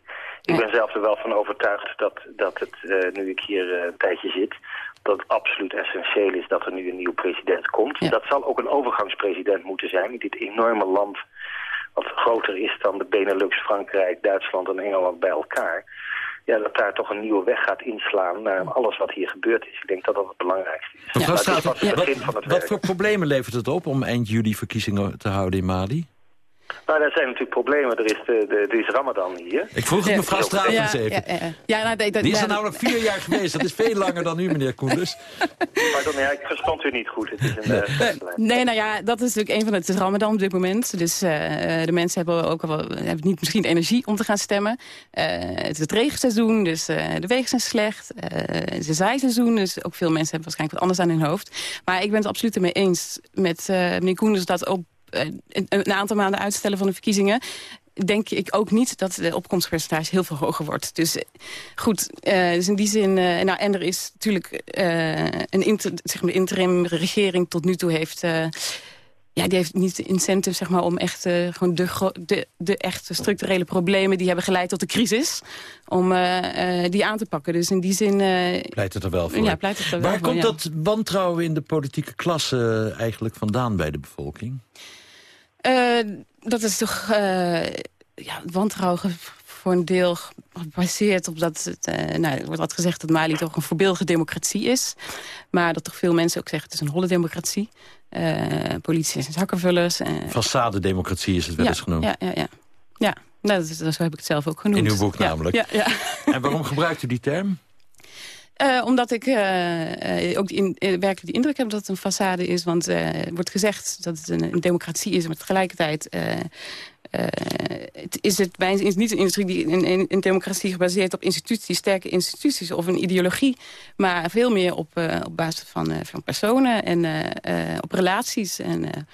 Ik ben zelf er wel van overtuigd dat, dat het, uh, nu ik hier uh, een tijdje zit... dat het absoluut essentieel is dat er nu een nieuwe president komt. Dat zal ook een overgangspresident moeten zijn in dit enorme land... wat groter is dan de Benelux, Frankrijk, Duitsland en Engeland bij elkaar ja, dat daar toch een nieuwe weg gaat inslaan naar alles wat hier gebeurd is. Ik denk dat dat het belangrijkste is. Ja. Staat, wat, wat voor problemen levert het op om eind juli verkiezingen te houden in Mali? Nou, daar zijn natuurlijk problemen. Er is, de, de, er is Ramadan hier. Ik vroeg het mevrouw Stravens ja, even. Ja, ja, nou, de, Die is er nou nog vier jaar geweest. Dat is veel langer dan u, meneer Koenders. Pardon, ja, ik verstand u niet goed. Het is een, nee. Uh, nee, nou ja, dat is natuurlijk een van het, het is Ramadan op dit moment. Dus uh, de mensen hebben ook al hebben niet misschien energie om te gaan stemmen. Uh, het is het regenseizoen, dus de wegen zijn slecht. het is een zaaiseizoen, dus ook veel mensen hebben waarschijnlijk wat anders aan hun hoofd. Maar ik ben het absoluut ermee eens met meneer Koenders dat op eh, een, een aantal maanden uitstellen van de verkiezingen denk ik ook niet dat de opkomstpercentage heel veel hoger wordt. Dus eh, goed, uh, dus in die zin... Uh, nou, en er is natuurlijk uh, een inter, zeg maar, de interim regering tot nu toe heeft... ja, die heeft niet de incentive zeg maar, om echt gewoon de, de, de echte structurele problemen... die hebben geleid tot de crisis, om die aan te pakken. Dus in die zin... pleit het er wel voor. Ja, pleit het er wel Waar voor, komt dat wantrouwen in de politieke klasse eigenlijk vandaan bij de bevolking? Uh, dat is toch uh, ja, wantrouwen voor een deel gebaseerd op dat het, uh, nou, er wordt altijd gezegd dat Mali toch een voorbeeldige democratie is. Maar dat toch veel mensen ook zeggen het is een holle democratie. politie zijn zakkenvullers. Façade-democratie is het wel ja, eens genoemd. Ja, ja, ja. ja. Nou, dat, dat, zo heb ik het zelf ook genoemd. In uw boek namelijk. Ja, ja. En waarom gebruikt u die term? Uh, omdat ik uh, ook in, werkelijk de indruk heb dat het een façade is. Want er wordt gezegd dat het een, een, democratie is, maar tegelijkertijd... het is het is niet een industrie die een, een, democratie gebaseerd op instituties, sterke instituties of een ideologie, maar veel meer op, op basis van, van personen en op relaties en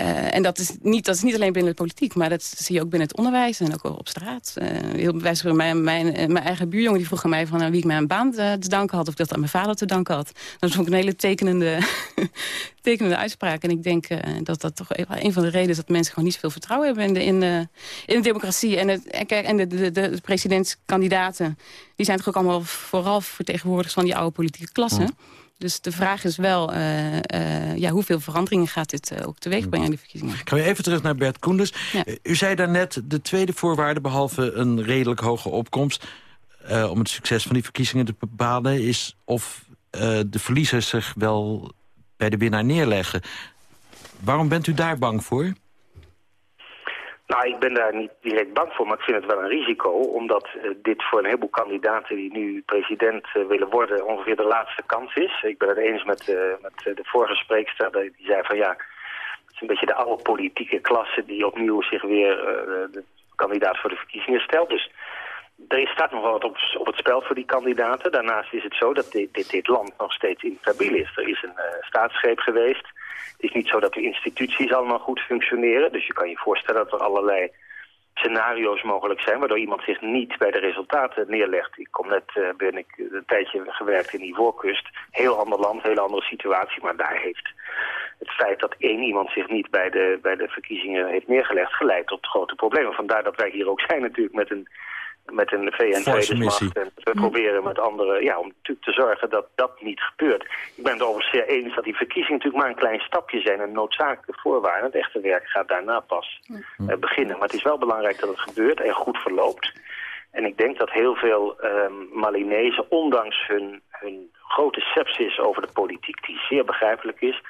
uh, en dat is, niet, dat is niet alleen binnen de politiek, maar dat zie je ook binnen het onderwijs en ook op straat. Uh, heel bij mijn, mijn, eh, mijn eigen buurjongen die vroeg aan mij van, wie ik mijn baan te, danken had... of dat aan mijn vader te danken had. Dat vond ik een hele tekenende, tekenende uitspraak. En ik denk dat dat toch een van de redenen is... dat mensen gewoon niet zoveel vertrouwen hebben in de, in de, in de democratie. En, het, en de, de, de, presidentskandidaten... die zijn toch ook allemaal vooral vertegenwoordigers van die oude politieke klasse... Dus de vraag is wel, uh, uh, ja, hoeveel veranderingen gaat dit uh, ook teweeg brengen in de verkiezingen? Ik ga weer even terug naar Bert Koenders. Ja. U zei daarnet, de tweede voorwaarde, behalve een redelijk hoge opkomst... om het succes van die verkiezingen te bepalen... is of de verliezers zich wel bij de winnaar neerleggen. Waarom bent u daar bang voor? Nou, ik ben daar niet direct bang voor, maar ik vind het wel een risico. Omdat uh, dit voor een heleboel kandidaten die nu president uh, willen worden ongeveer de laatste kans is. Ik ben het eens met, uh, met de vorige spreekster, die zei van ja, het is een beetje de oude politieke klasse die opnieuw zich weer de kandidaat voor de verkiezingen stelt. Dus er staat nog wel wat op, op, het spel voor die kandidaten. Daarnaast is het zo dat dit, dit, dit land nog steeds instabiel is. Er is een staatsgreep geweest. Het is niet zo dat de instituties allemaal goed functioneren. Dus je kan je voorstellen dat er allerlei scenario's mogelijk zijn... waardoor iemand zich niet bij de resultaten neerlegt. Ik kom net, uh, ben ik een tijdje gewerkt in Ivoorkust. Heel ander land, heel andere situatie. Maar daar heeft het feit dat één iemand zich niet bij de, bij de verkiezingen heeft neergelegd... geleid tot grote problemen. Vandaar dat wij hier ook zijn natuurlijk met een met een VN-vredesmacht. En we proberen met anderen ja, om natuurlijk te zorgen dat dat niet gebeurt. Ik ben het overigens zeer eens dat die verkiezingen natuurlijk maar een klein stapje zijn. Een noodzakelijke voorwaarde. Het echte werk gaat daarna pas uh, beginnen. Maar het is wel belangrijk dat het gebeurt en goed verloopt. En ik denk dat heel veel um, Malinezen, ondanks hun, hun grote sepsis over de politiek, die zeer begrijpelijk is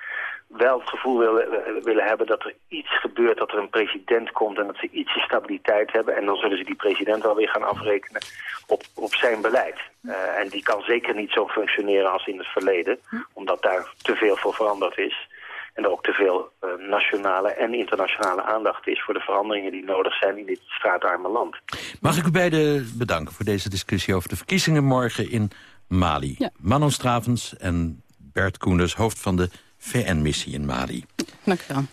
wel het gevoel willen, willen hebben dat er iets gebeurt, dat er een president komt en dat ze ietsje stabiliteit hebben. En dan zullen ze die president wel weer gaan afrekenen op, op zijn beleid. Uh, en die kan zeker niet zo functioneren als in het verleden, omdat daar te veel voor veranderd is. En er ook te veel uh, nationale en internationale aandacht is voor de veranderingen die nodig zijn in dit straatarme land. Mag ik u beiden bedanken voor deze discussie over de verkiezingen morgen in Mali. Ja. Manon Stravens en Bert Koenders, hoofd van de VN-missie in Mali. Dank u wel.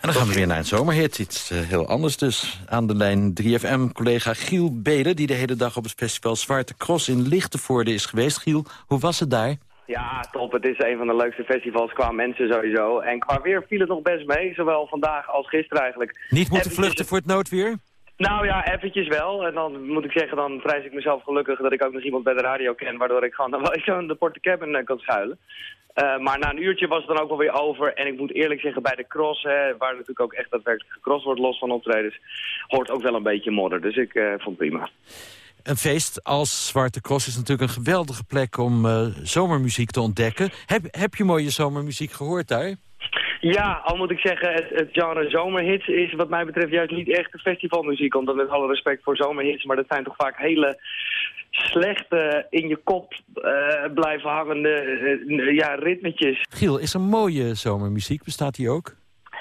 En dan gaan we weer naar een zomerhit. Iets uh, heel anders dus. Aan de lijn 3FM-collega Giel Beden... die de hele dag op het festival Zwarte Cross in Lichtenvoorde is geweest. Giel, hoe was het daar? Ja, top. Het is een van de leukste festivals qua mensen sowieso. En qua weer viel het nog best mee, zowel vandaag als gisteren eigenlijk. Niet moeten vluchten voor het noodweer? Nou ja, eventjes wel. En dan moet ik zeggen, dan prijs ik mezelf gelukkig dat ik ook nog iemand bij de radio ken... waardoor ik gewoon wel eens aan de porte cabin uh, kan schuilen. Uh, maar na een uurtje was het dan ook wel weer over. En ik moet eerlijk zeggen, bij de cross, hè, waar natuurlijk ook echt daadwerkelijk gecross wordt, los van optredens, hoort ook wel een beetje modder. Dus ik uh, vond prima. Een feest als Zwarte Cross is natuurlijk een geweldige plek om uh, zomermuziek te ontdekken. Heb, heb je mooie zomermuziek gehoord daar? Ja, al moet ik zeggen, het, het, genre zomerhits is wat mij betreft juist niet echt festivalmuziek. Omdat met alle respect voor zomerhits, maar dat zijn toch vaak hele slechte, in je kop uh, blijven hangende uh, ja, ritmetjes. Giel, is er mooie zomermuziek? Bestaat die ook?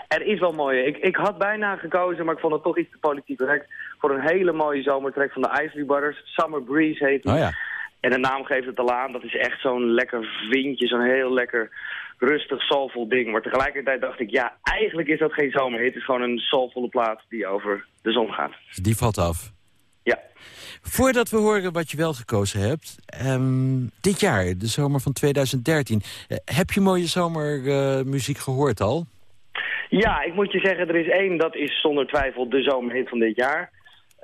Er is wel mooie. Ik, ik had bijna gekozen, maar ik vond het toch iets te politiek correct... voor een hele mooie zomertrack van de Isley Brothers. Summer Breeze heet die. Oh ja. En de naam geeft het al aan. Dat is echt zo'n lekker windje, zo'n heel lekker rustig, soulvol ding. Maar tegelijkertijd dacht ik, ja, eigenlijk is dat geen zomerhit. Het is gewoon een soulvolle plaat die over de zon gaat. Dus die valt af? Ja. Voordat we horen wat je wel gekozen hebt... Um, dit jaar, de zomer van 2013... Uh, heb je mooie zomermuziek uh, gehoord al? Ja, ik moet je zeggen, er is één, dat is zonder twijfel de zomerhit van dit jaar.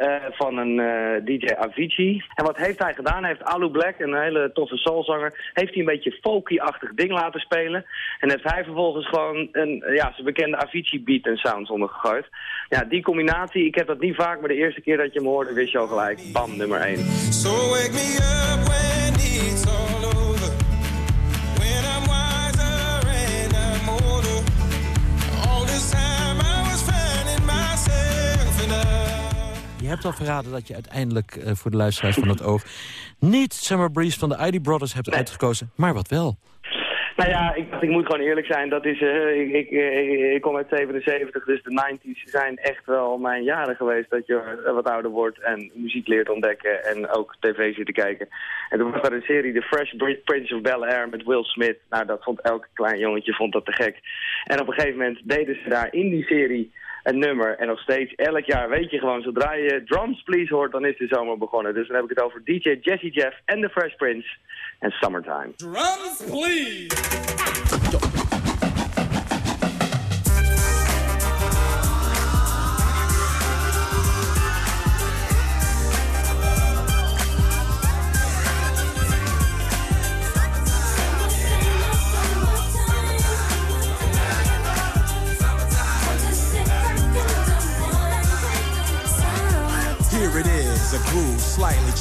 Uh, van een uh, DJ Avicii. En wat heeft hij gedaan? Hij heeft Alu Black, een hele toffe soulzanger, heeft hij een beetje folky-achtig ding laten spelen. En heeft hij vervolgens gewoon een, ja, zijn bekende Avicii beat en sounds ondergegooid. Ja, die combinatie, ik heb dat niet vaak, maar de eerste keer dat je hem hoorde, wist je al gelijk. Bam, nummer 1. So wake me up when it's all over. Hebt al verraden dat je uiteindelijk uh, voor de luisteraars van het oog... niet Summer Breeze van de ID Brothers hebt nee. uitgekozen, maar wat wel. Nou ja, ik, ik moet gewoon eerlijk zijn. Dat is, uh, ik, ik, ik, ik, kom uit 77, dus de 90s zijn echt wel mijn jaren geweest. Dat je wat ouder wordt en muziek leert ontdekken en ook tv zit te kijken. En toen was er een serie, The Fresh Prince of Bel-Air met Will Smith. Nou, dat vond elk klein jongetje vond dat te gek. En op een gegeven moment deden ze daar in die serie een nummer. En nog steeds, elk jaar weet je gewoon, zodra je Drums Please hoort, dan is de zomer begonnen. Dus dan heb ik het over DJ Jesse Jeff en The Fresh Prince en Summertime. Drums Please!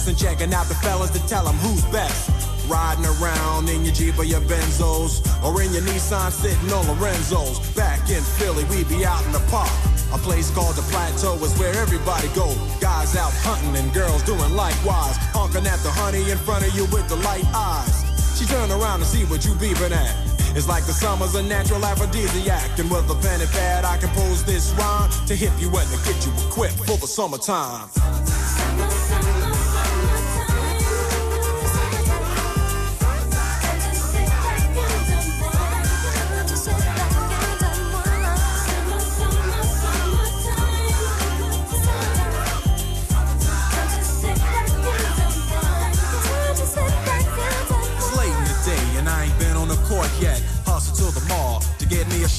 Less and checking out the fellas to tell them who's best. Riding around in your Jeep or your Benzos or in your Nissan sitting on Lorenzo's. Back in Philly, we be out in the park. A place called the Plateau is where everybody go. Guys out hunting and girls doing likewise. Honking at the honey in front of you with the light eyes. She turn around to see what you beeping at. It's like the summer's a natural aphrodisiac. And with a pen and pad, I compose this rhyme to hip you and to get you equipped for the summertime.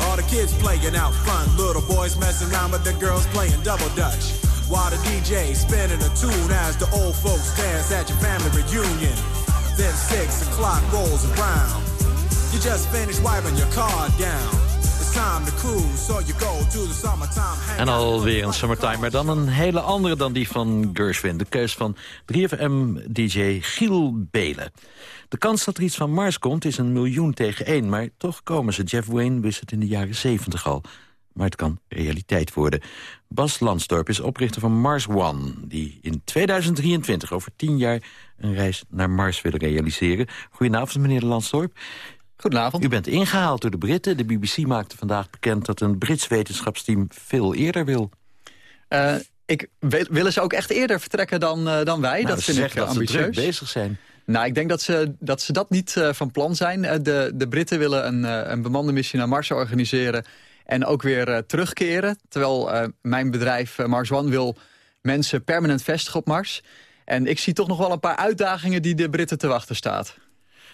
All the kids playing out front, little boys messing around, but the girls playing double dutch. While the DJ spinning a tune as the old folks dance at your family reunion. Then six o'clock rolls around. You just finished wiping your car down. En alweer een summertime, maar dan een hele andere dan die van Gershwin. De keus van 3FM-dj Giel Belen. De kans dat er iets van Mars komt is een miljoen tegen één... maar toch komen ze. Jeff Wayne wist het in de jaren 70 al. Maar het kan realiteit worden. Bas Lansdorp is oprichter van Mars One... die in 2023, over tien jaar, een reis naar Mars willen realiseren. Goedenavond, meneer Lansdorp. Goedenavond. U bent ingehaald door de Britten. De BBC maakte vandaag bekend dat een Brits wetenschapsteam veel eerder wil. Eh, ik wil, willen ze ook echt eerder vertrekken dan, eh, dan wij? Nou, dat ze vind ik eh, dat ze ambitieus. druk bezig zijn. Nou, ik denk dat ze dat, ze dat niet van plan zijn. De, de Britten willen een, een bemande missie naar Mars organiseren... en ook weer terugkeren. Terwijl mijn bedrijf Mars One wil mensen permanent vestigen op Mars. En ik zie toch nog wel een paar uitdagingen die de Britten te wachten staat.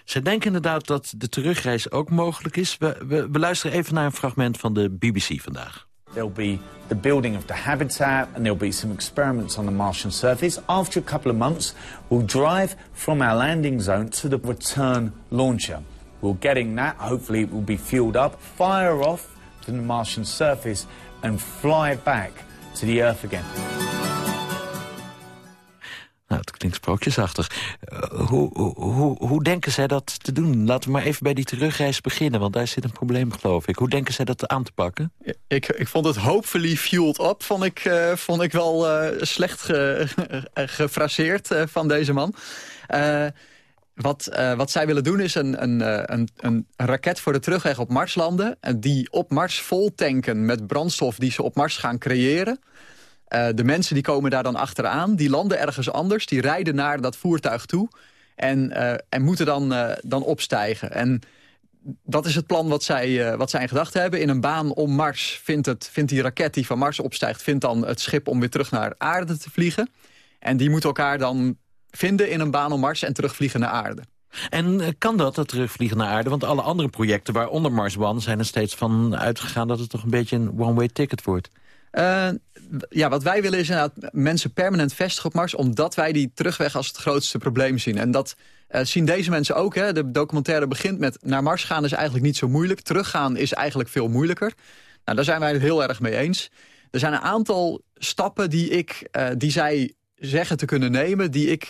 Ze denken inderdaad dat de terugreis ook mogelijk is. We, luisteren even naar een fragment van de BBC vandaag. There'll be the building of the habitat and there'll be some experiments on the Martian surface. After a couple of months, we'll drive from our landing zone to the return launcher. We'll get in that, hopefully it will be fueled up, fire off to the Martian surface and fly back to the Earth again. Nou, het klinkt sprookjesachtig. Eh, hoe, hoe, hoe, denken zij dat te doen? Laten we maar even bij die terugreis beginnen, want daar zit een probleem, geloof ik. Hoe denken zij dat aan te pakken? Ik, ik vond het hopefully fueled up, vond ik, eh, vond ik wel eh, slecht ge, gefraseerd van deze man. Wat, wat zij willen doen is een, een, een, een raket voor de terugweg op Mars landen. En die op Mars vol tanken met brandstof die ze op Mars gaan creëren. Eh, de mensen die komen daar dan achteraan. Die landen ergens anders. Die rijden naar dat voertuig toe. En, eh, en moeten dan, eh, dan opstijgen. En dat is het plan wat zij, wat zij in gedachten hebben. In een baan om Mars vindt, het, vindt die raket die van Mars opstijgt... vindt dan het schip om weer terug naar aarde te vliegen. En die moeten elkaar dan vinden in een baan om Mars en terugvliegen naar aarde. En kan dat, dat terugvliegen naar aarde? Want alle andere projecten, waaronder Mars One... zijn er steeds van uitgegaan dat het toch een beetje een one-way ticket wordt. Uh, ja, wat wij willen is inderdaad mensen permanent vestigen op Mars... omdat wij die terugweg als het grootste probleem zien. En dat uh, zien deze mensen ook. Hè. De documentaire begint met naar Mars gaan is eigenlijk niet zo moeilijk. Teruggaan is eigenlijk veel moeilijker. Nou, daar zijn wij het heel erg mee eens. Er zijn een aantal stappen die, ik, uh, die zij zeggen te kunnen nemen... die ik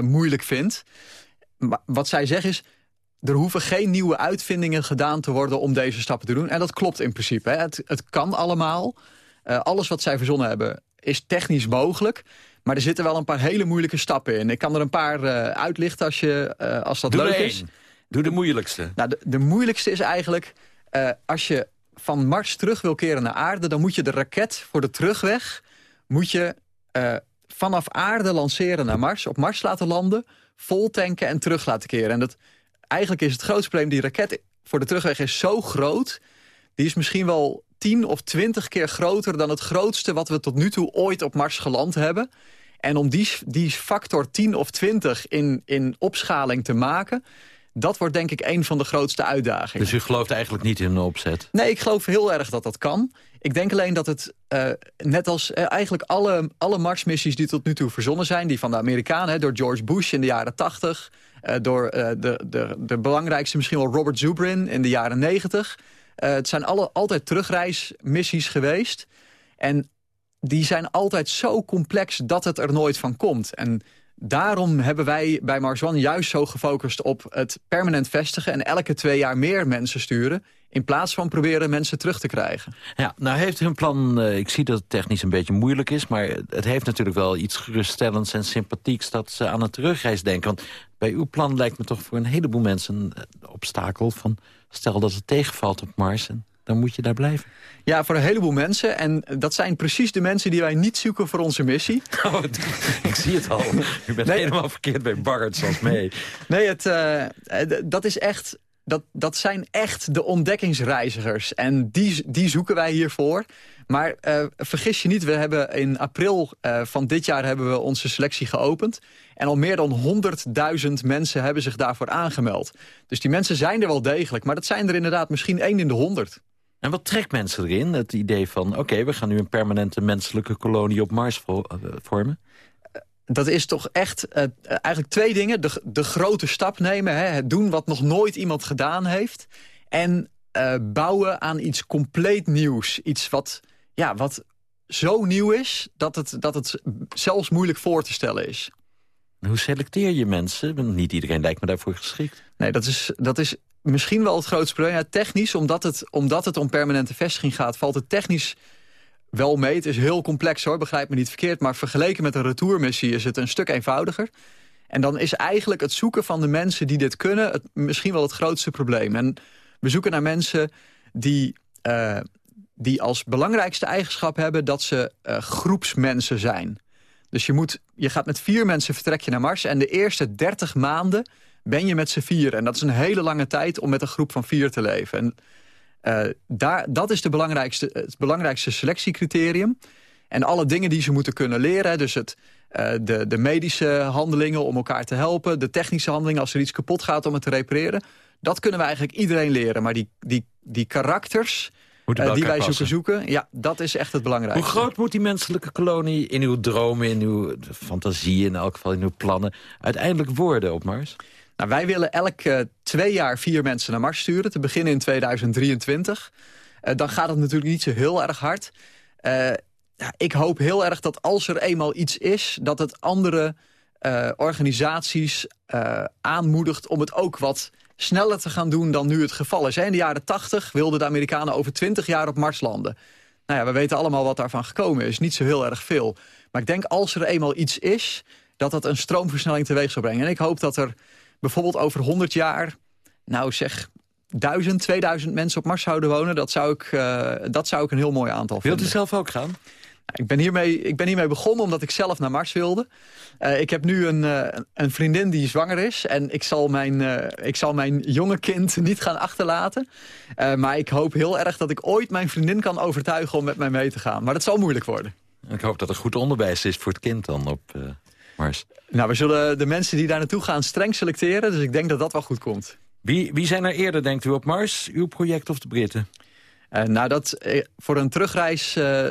moeilijk vind. Maar wat zij zeggen is er hoeven geen nieuwe uitvindingen gedaan te worden om deze stappen te doen. En dat klopt in principe. Hè. Het, het kan allemaal. Uh, alles wat zij verzonnen hebben is technisch mogelijk. Maar er zitten wel een paar hele moeilijke stappen in. Ik kan er een paar uh, uitlichten als, je, uh, als dat Doe leuk is. één. Doe de moeilijkste. Nou, de, de moeilijkste is eigenlijk... als je van Mars terug wil keren naar aarde... dan moet je de raket voor de terugweg... moet je vanaf aarde lanceren naar Mars. Op Mars laten landen, vol tanken en terug laten keren. En dat, eigenlijk is het grootste probleem... die raket voor de terugweg is zo groot... die is misschien wel 10 of 20 keer groter dan het grootste... wat we tot nu toe ooit op Mars geland hebben. En om die, die factor 10 of 20 in, in opschaling te maken... dat wordt denk ik een van de grootste uitdagingen. Dus u gelooft eigenlijk niet in een opzet? Nee, ik geloof heel erg dat dat kan. Ik denk alleen dat het, uh, net als uh, eigenlijk alle, alle Marsmissies die tot nu toe verzonnen zijn... die van de Amerikanen, hè, door George Bush in de jaren 80... Uh, door de, de, de belangrijkste misschien wel Robert Zubrin in de jaren 90... het zijn alle, altijd terugreismissies geweest. En die zijn altijd zo complex dat het er nooit van komt. En daarom hebben wij bij Mars One juist zo gefocust op het permanent vestigen... en elke twee jaar meer mensen sturen... in plaats van proberen mensen terug te krijgen. Ja, nou heeft hun plan, uh, ik zie dat het technisch een beetje moeilijk is... maar het heeft natuurlijk wel iets geruststellends en sympathieks... dat ze aan een terugreis denken. Want bij uw plan lijkt me toch voor een heleboel mensen een obstakel... van stel dat het tegenvalt op Mars... En dan moet je daar blijven. Ja, voor een heleboel mensen. En dat zijn precies de mensen die wij niet zoeken voor onze missie. Oh, ik zie het al. U bent nee. helemaal verkeerd bij Barrett zoals mee. Nee, het, uh, dat is echt... Dat, dat zijn echt de ontdekkingsreizigers. En die, die zoeken wij hiervoor. Maar uh, vergis je niet, we hebben in april uh, van dit jaar hebben we onze selectie geopend. En al meer dan 100.000 mensen hebben zich daarvoor aangemeld. Dus die mensen zijn er wel degelijk. Maar dat zijn er inderdaad misschien één in de 100. En wat trekt mensen erin? Het idee van, oké, we gaan nu een permanente menselijke kolonie op Mars vormen? Dat is toch echt uh, eigenlijk twee dingen. De, de grote stap nemen, hè, het doen wat nog nooit iemand gedaan heeft. En uh, bouwen aan iets compleet nieuws. Iets wat, ja, wat zo nieuw is dat het, dat het zelfs moeilijk voor te stellen is. Hoe selecteer je mensen? Want niet iedereen lijkt me daarvoor geschikt. Nee, dat is, dat is misschien wel het grootste probleem. Ja, technisch, omdat het, omdat het om permanente vestiging gaat... valt het technisch wel mee. Het is heel complex hoor, begrijp me niet verkeerd. Maar vergeleken met een retourmissie is het een stuk eenvoudiger. En dan is eigenlijk het zoeken van de mensen die dit kunnen... Het, misschien wel het grootste probleem. En we zoeken naar mensen die, uh, die als belangrijkste eigenschap hebben... dat ze uh, groepsmensen zijn. Dus je, moet, je gaat met vier mensen vertrek je naar Mars... en de eerste 30 maanden ben je met z'n vier. En dat is een hele lange tijd om met een groep van vier te leven. En uh, daar, dat is de belangrijkste, het belangrijkste selectiecriterium. En alle dingen die ze moeten kunnen leren. Dus het, uh, de, de medische handelingen om elkaar te helpen. De technische handelingen als er iets kapot gaat om het te repareren. Dat kunnen we eigenlijk iedereen leren. Maar die, die, die karakters... Uh, die wij zoeken zoeken, ja, dat is echt het belangrijkste. Hoe groot moet die menselijke kolonie in uw dromen, in uw fantasie, in elk geval in uw plannen, uiteindelijk worden op Mars? Nou, wij willen elk uh, twee jaar vier mensen naar Mars sturen, te beginnen in 2023. Uh, dan gaat het natuurlijk niet zo heel erg hard. Uh, ja, ik hoop heel erg dat als er eenmaal iets is, dat het andere organisaties aanmoedigt om het ook wat sneller te gaan doen dan nu het geval is. In de jaren 80 wilden de Amerikanen over 20 jaar op Mars landen. Nou ja, we weten allemaal wat daarvan gekomen is. Niet zo heel erg veel. Maar ik denk als er eenmaal iets is... dat dat een stroomversnelling teweeg zou brengen. En ik hoop dat er bijvoorbeeld over 100 jaar... nou zeg, 1000, 2000 mensen op Mars zouden wonen. Dat zou ik, uh, dat zou ik een heel mooi aantal vinden. Wilt u zelf ook gaan? Ik ben, hiermee, ik ben hiermee begonnen omdat ik zelf naar Mars wilde. Uh, ik heb nu een, uh, een vriendin die zwanger is. En ik zal mijn, uh, ik zal mijn jonge kind niet gaan achterlaten. maar ik hoop heel erg dat ik ooit mijn vriendin kan overtuigen om met mij mee te gaan. Maar dat zal moeilijk worden. Ik hoop dat er goed onderwijs is voor het kind dan op... Mars? Nou, we zullen de mensen die daar naartoe gaan streng selecteren. Dus ik denk dat dat wel goed komt. Wie, wie zijn er eerder, denkt u, op Mars? Uw project of de Britten? Uh, nou, dat, eh, voor een terugreis uh,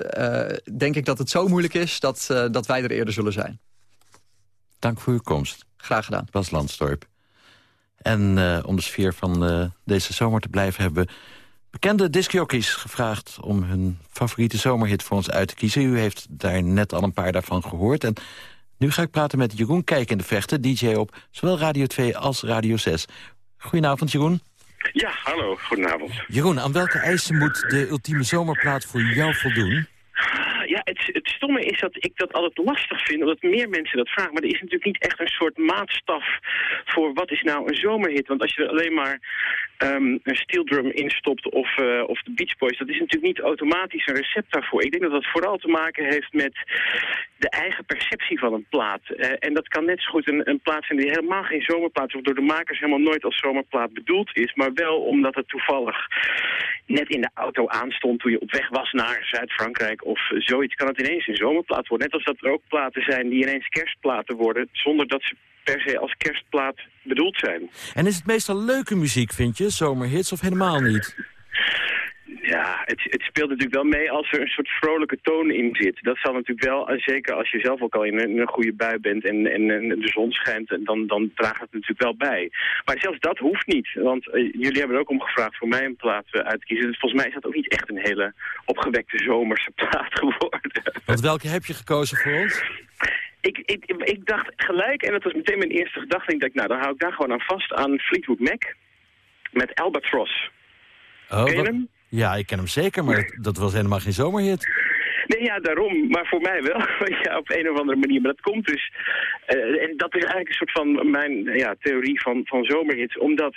denk ik dat het zo moeilijk is... Dat, dat wij er eerder zullen zijn. Dank voor uw komst. Graag gedaan. Bas Landstorp. En om de sfeer van deze zomer te blijven hebben... bekende discjockeys gevraagd om hun favoriete zomerhit voor ons uit te kiezen. U heeft daar net al een paar daarvan gehoord. En nu ga ik praten met Jeroen Kijk in de Vechten, DJ op zowel Radio 2 als Radio 6. Goedenavond, Jeroen. Ja, hallo, goedenavond. Jeroen, aan welke eisen moet de ultieme zomerplaat voor jou voldoen? Ja, het, het stomme is dat ik dat altijd lastig vind, omdat meer mensen dat vragen. Maar er is natuurlijk niet echt een soort maatstaf voor wat is nou een zomerhit. Want als je er alleen maar um, een steel drum instopt of, uh, of de Beach Boys, dat is natuurlijk niet automatisch een recept daarvoor. Ik denk dat dat vooral te maken heeft met de eigen perceptie van een plaat. Uh, en dat kan net zo goed een, een plaat zijn die helemaal geen zomerplaat is, of door de makers helemaal nooit als zomerplaat bedoeld is, maar wel omdat het toevallig net in de auto aanstond toen je op weg was naar Zuid-Frankrijk of zoiets, kan het ineens een zomerplaat worden. Net als dat er ook platen zijn die ineens kerstplaten worden, zonder dat ze per se als kerstplaat bedoeld zijn. En is het meestal leuke muziek, vind je, zomerhits, of helemaal niet? Ja, het, het, speelt natuurlijk wel mee als er een soort vrolijke toon in zit. Dat zal natuurlijk wel, eh, zeker als je zelf ook al in een, een goede bui bent en, en, en, de zon schijnt, dan, dan draagt het natuurlijk wel bij. Maar zelfs dat hoeft niet, want uh, jullie hebben er ook om gevraagd voor mij een plaat uh, uit te kiezen. Dus volgens mij is dat ook niet echt een hele opgewekte zomerse plaat geworden. Want welke heb je gekozen voor ons? Ik, ik, ik dacht gelijk, en dat was meteen mijn eerste gedachte, ik dacht, nou dan hou ik daar gewoon aan vast aan Fleetwood Mac met Albatross. Oh, Ken je hem? Ja, ik ken hem zeker, maar dat was helemaal geen zomerhit. Nee, ja, daarom. Maar voor mij wel. ja, op een of andere manier. Maar dat komt dus... Uh, en dat is eigenlijk een soort van mijn ja, theorie van, van zomerhits. Omdat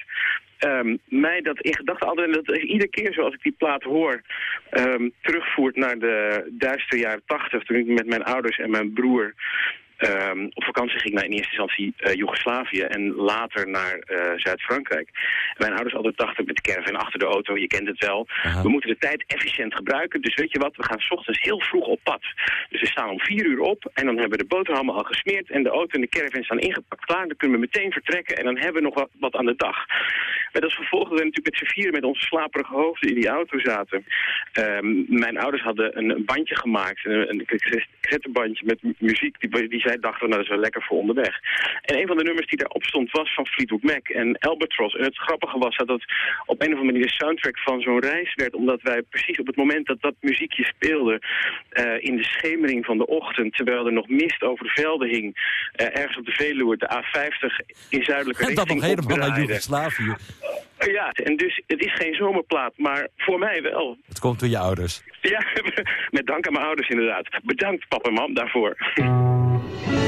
um, mij dat in gedachten altijd... dat is iedere keer zoals ik die plaat hoor... Um, terugvoert naar de duistere jaren tachtig. Toen ik met mijn ouders en mijn broer... Um, op vakantie ging naar in eerste instantie uh, Joegoslavië en later naar uh, Zuid-Frankrijk. Mijn ouders altijd dachten met de caravan achter de auto, je kent het wel. Aha. We moeten de tijd efficiënt gebruiken, dus weet je wat, we gaan s ochtends heel vroeg op pad. Dus we staan om vier uur op en dan hebben we de boterhammen al gesmeerd en de auto en de caravan staan ingepakt klaar. Dan kunnen we meteen vertrekken en dan hebben we nog wat, wat aan de dag. Met als gevolg dat we natuurlijk met z'n vieren met onze slaperige hoofden in die auto zaten. Um, mijn ouders hadden een, bandje gemaakt, een, een cassettebandje met muziek die, die zij dachten, nou dat is wel lekker voor onderweg. En een van de nummers die daarop stond was van Fleetwood Mac en Albatross. En het grappige was dat het op een of andere manier de soundtrack van zo'n reis werd, omdat wij precies op het moment dat dat muziekje speelde, uh, in de schemering van de ochtend, terwijl er nog mist over de velden hing, uh, ergens op de Veluwe, de A50 in zuidelijke en richting dat nog helemaal naar Joegoslavië. Ja, en dus het is geen zomerplaat, maar voor mij wel. Het komt door je ouders. Ja, met dank aan mijn ouders inderdaad. Bedankt papa en mam daarvoor.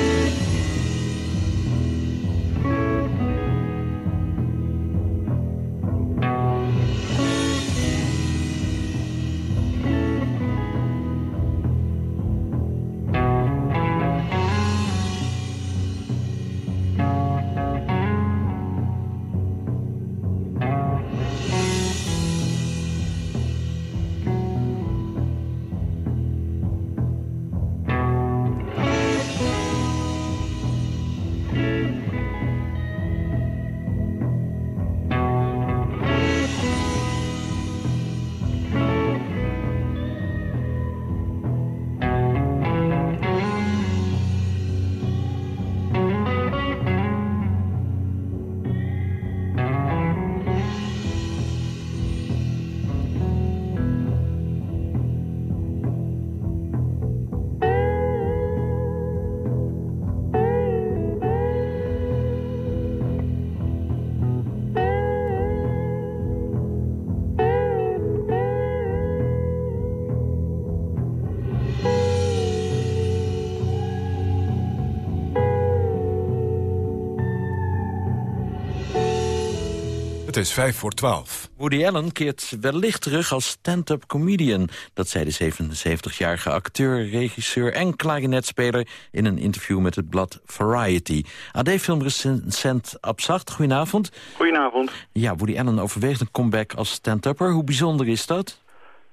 is vijf voor twaalf. Woody Allen keert wellicht terug als stand-up comedian. Dat zei de 77-jarige acteur, regisseur en klarinetspeler... in een interview met het blad Variety. AD-filmrecensent Abzacht, goedenavond. Goedenavond. Ja, Woody Allen overweegt een comeback als stand-upper. Hoe bijzonder is dat?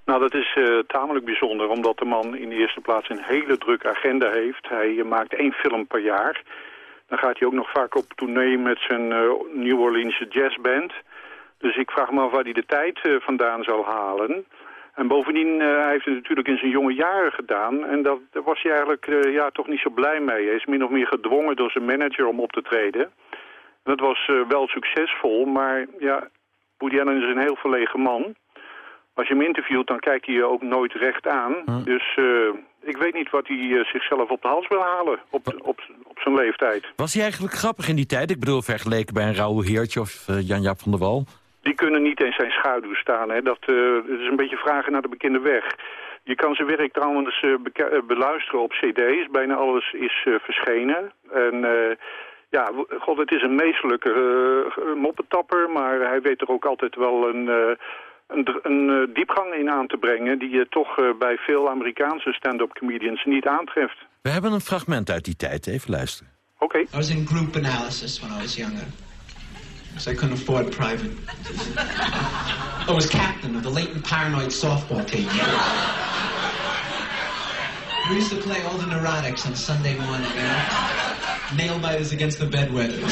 Nou, dat is eh, tamelijk bijzonder, omdat de man in de eerste plaats een hele drukke agenda heeft. Hij eh, maakt één film per jaar. Dan gaat hij ook nog vaak op tournee met zijn eh, New Orleans jazzband. Dus ik vraag me af waar hij de tijd eh, vandaan zal halen. En bovendien, eh, hij heeft het natuurlijk in zijn jonge jaren gedaan. En dat, daar was hij eigenlijk eh, ja, toch niet zo blij mee. Hij is min of meer gedwongen door zijn manager om op te treden. Dat was wel succesvol, maar ja, Woody Allen is een heel verlegen man. Als je hem interviewt, dan kijkt hij je ook nooit recht aan. Dus eh, ik weet niet wat hij zichzelf op de hals wil halen op, op, op zijn leeftijd. Was hij eigenlijk grappig in die tijd? Ik bedoel, vergeleken bij een Raoul Heertje of Jan-Jaap van der Wal. Die kunnen niet in zijn schaduw staan. Hè. Dat, eh, het is een beetje vragen naar de bekende weg. Je kan zijn werk trouwens eh, eh, beluisteren op cd's. Bijna alles is eh, verschenen. En eh, ja, god, het is een meestelijke eh, moppetapper. Maar hij weet er ook altijd wel een, eh, een, een diepgang in aan te brengen... die je toch bij veel Amerikaanse stand-up comedians niet aantreft. We hebben een fragment uit die tijd. Even luisteren. Oké. I was in group analysis when I was younger. Because I couldn't afford private. I was captain of the latent paranoid softball team. We used to play all the neurotics on Sunday morning, you know? Nail biters against the bedwetters.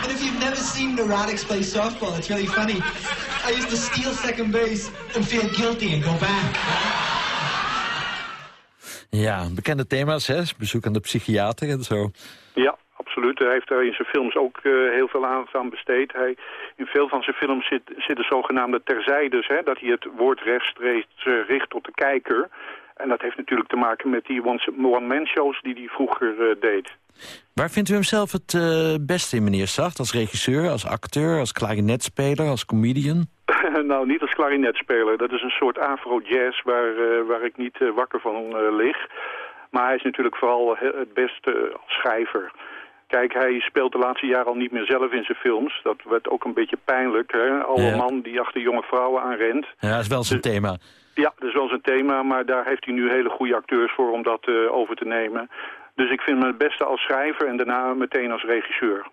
And if you've never seen neurotics play softball, it's really funny. I used to steal second base and feel guilty and go back. Ja, bekende thema's, hè? Bezoek aan de psychiater en zo. Ja, absoluut. Hij heeft daar in zijn films ook eh, heel veel aandacht aan besteed. Hij, in veel van zijn films zit, zit de zogenaamde terzijdes, hè, dat hij het woord rechtstreeks eh, richt tot de kijker. En dat heeft natuurlijk te maken met die one- one-man shows die hij vroeger eh, deed. Waar vindt u hem zelf het beste in, meneer Zacht? Als regisseur, als acteur, als klarinetspeler, als comedian? nou, niet als klarinetspeler. Dat is een soort afro-jazz waar, eh, waar ik niet eh, wakker van eh, lig. Maar hij is natuurlijk vooral he- het beste als schrijver. Kijk, hij speelt de laatste jaren al niet meer zelf in zijn films. Dat werd ook een beetje pijnlijk. Hè? Ja. man die achter jonge vrouwen aanrent. Ja, dat is wel zijn thema. Ja, dat is wel zijn thema, maar daar heeft hij nu hele goede acteurs voor om dat over te nemen. Dus ik vind hem het beste als schrijver en daarna meteen als regisseur.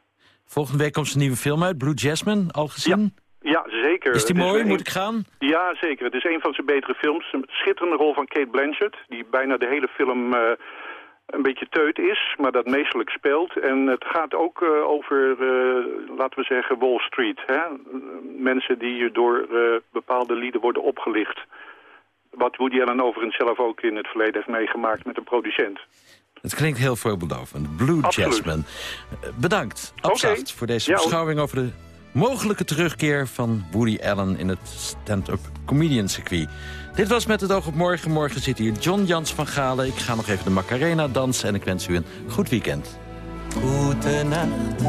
Volgende week komt zijn nieuwe film uit, Blue Jasmine. Al gezien? Ja, zeker. Is die mooi? Moet ik gaan? Ja, zeker. Het is een van zijn betere films. Een schitterende rol van Kate Blanchett, die bijna de hele film eh, een beetje teut is, maar dat meestelijk speelt. En het gaat ook eh, over, eh, laten we zeggen, Wall Street. Hè? Mensen die door bepaalde lieden worden opgelicht. Wat Woody Allen overigens zelf ook in het verleden heeft meegemaakt met een producent. Het klinkt heel veelbelovend. Blue Absoluut. Jasmine. Bedankt, Abzacht, voor deze Ja, beschouwing over de mogelijke terugkeer van Woody Allen in het stand-up comedian circuit. Dit was Met het oog op morgen. Morgen zit hier John Jans van Galen. Ik ga nog even de Macarena dansen en ik wens u een goed weekend. Gute Nacht,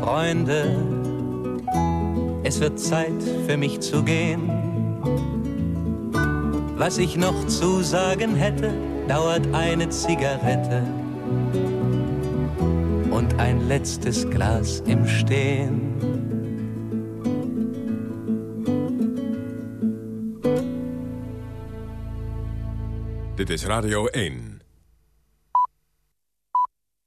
Freunde. Es wird Zeit für mich zu gehen. Was ich noch zu sagen hätte, dauert eine Zigarette und ein letztes Glas im Stehen. Dit is Radio 1.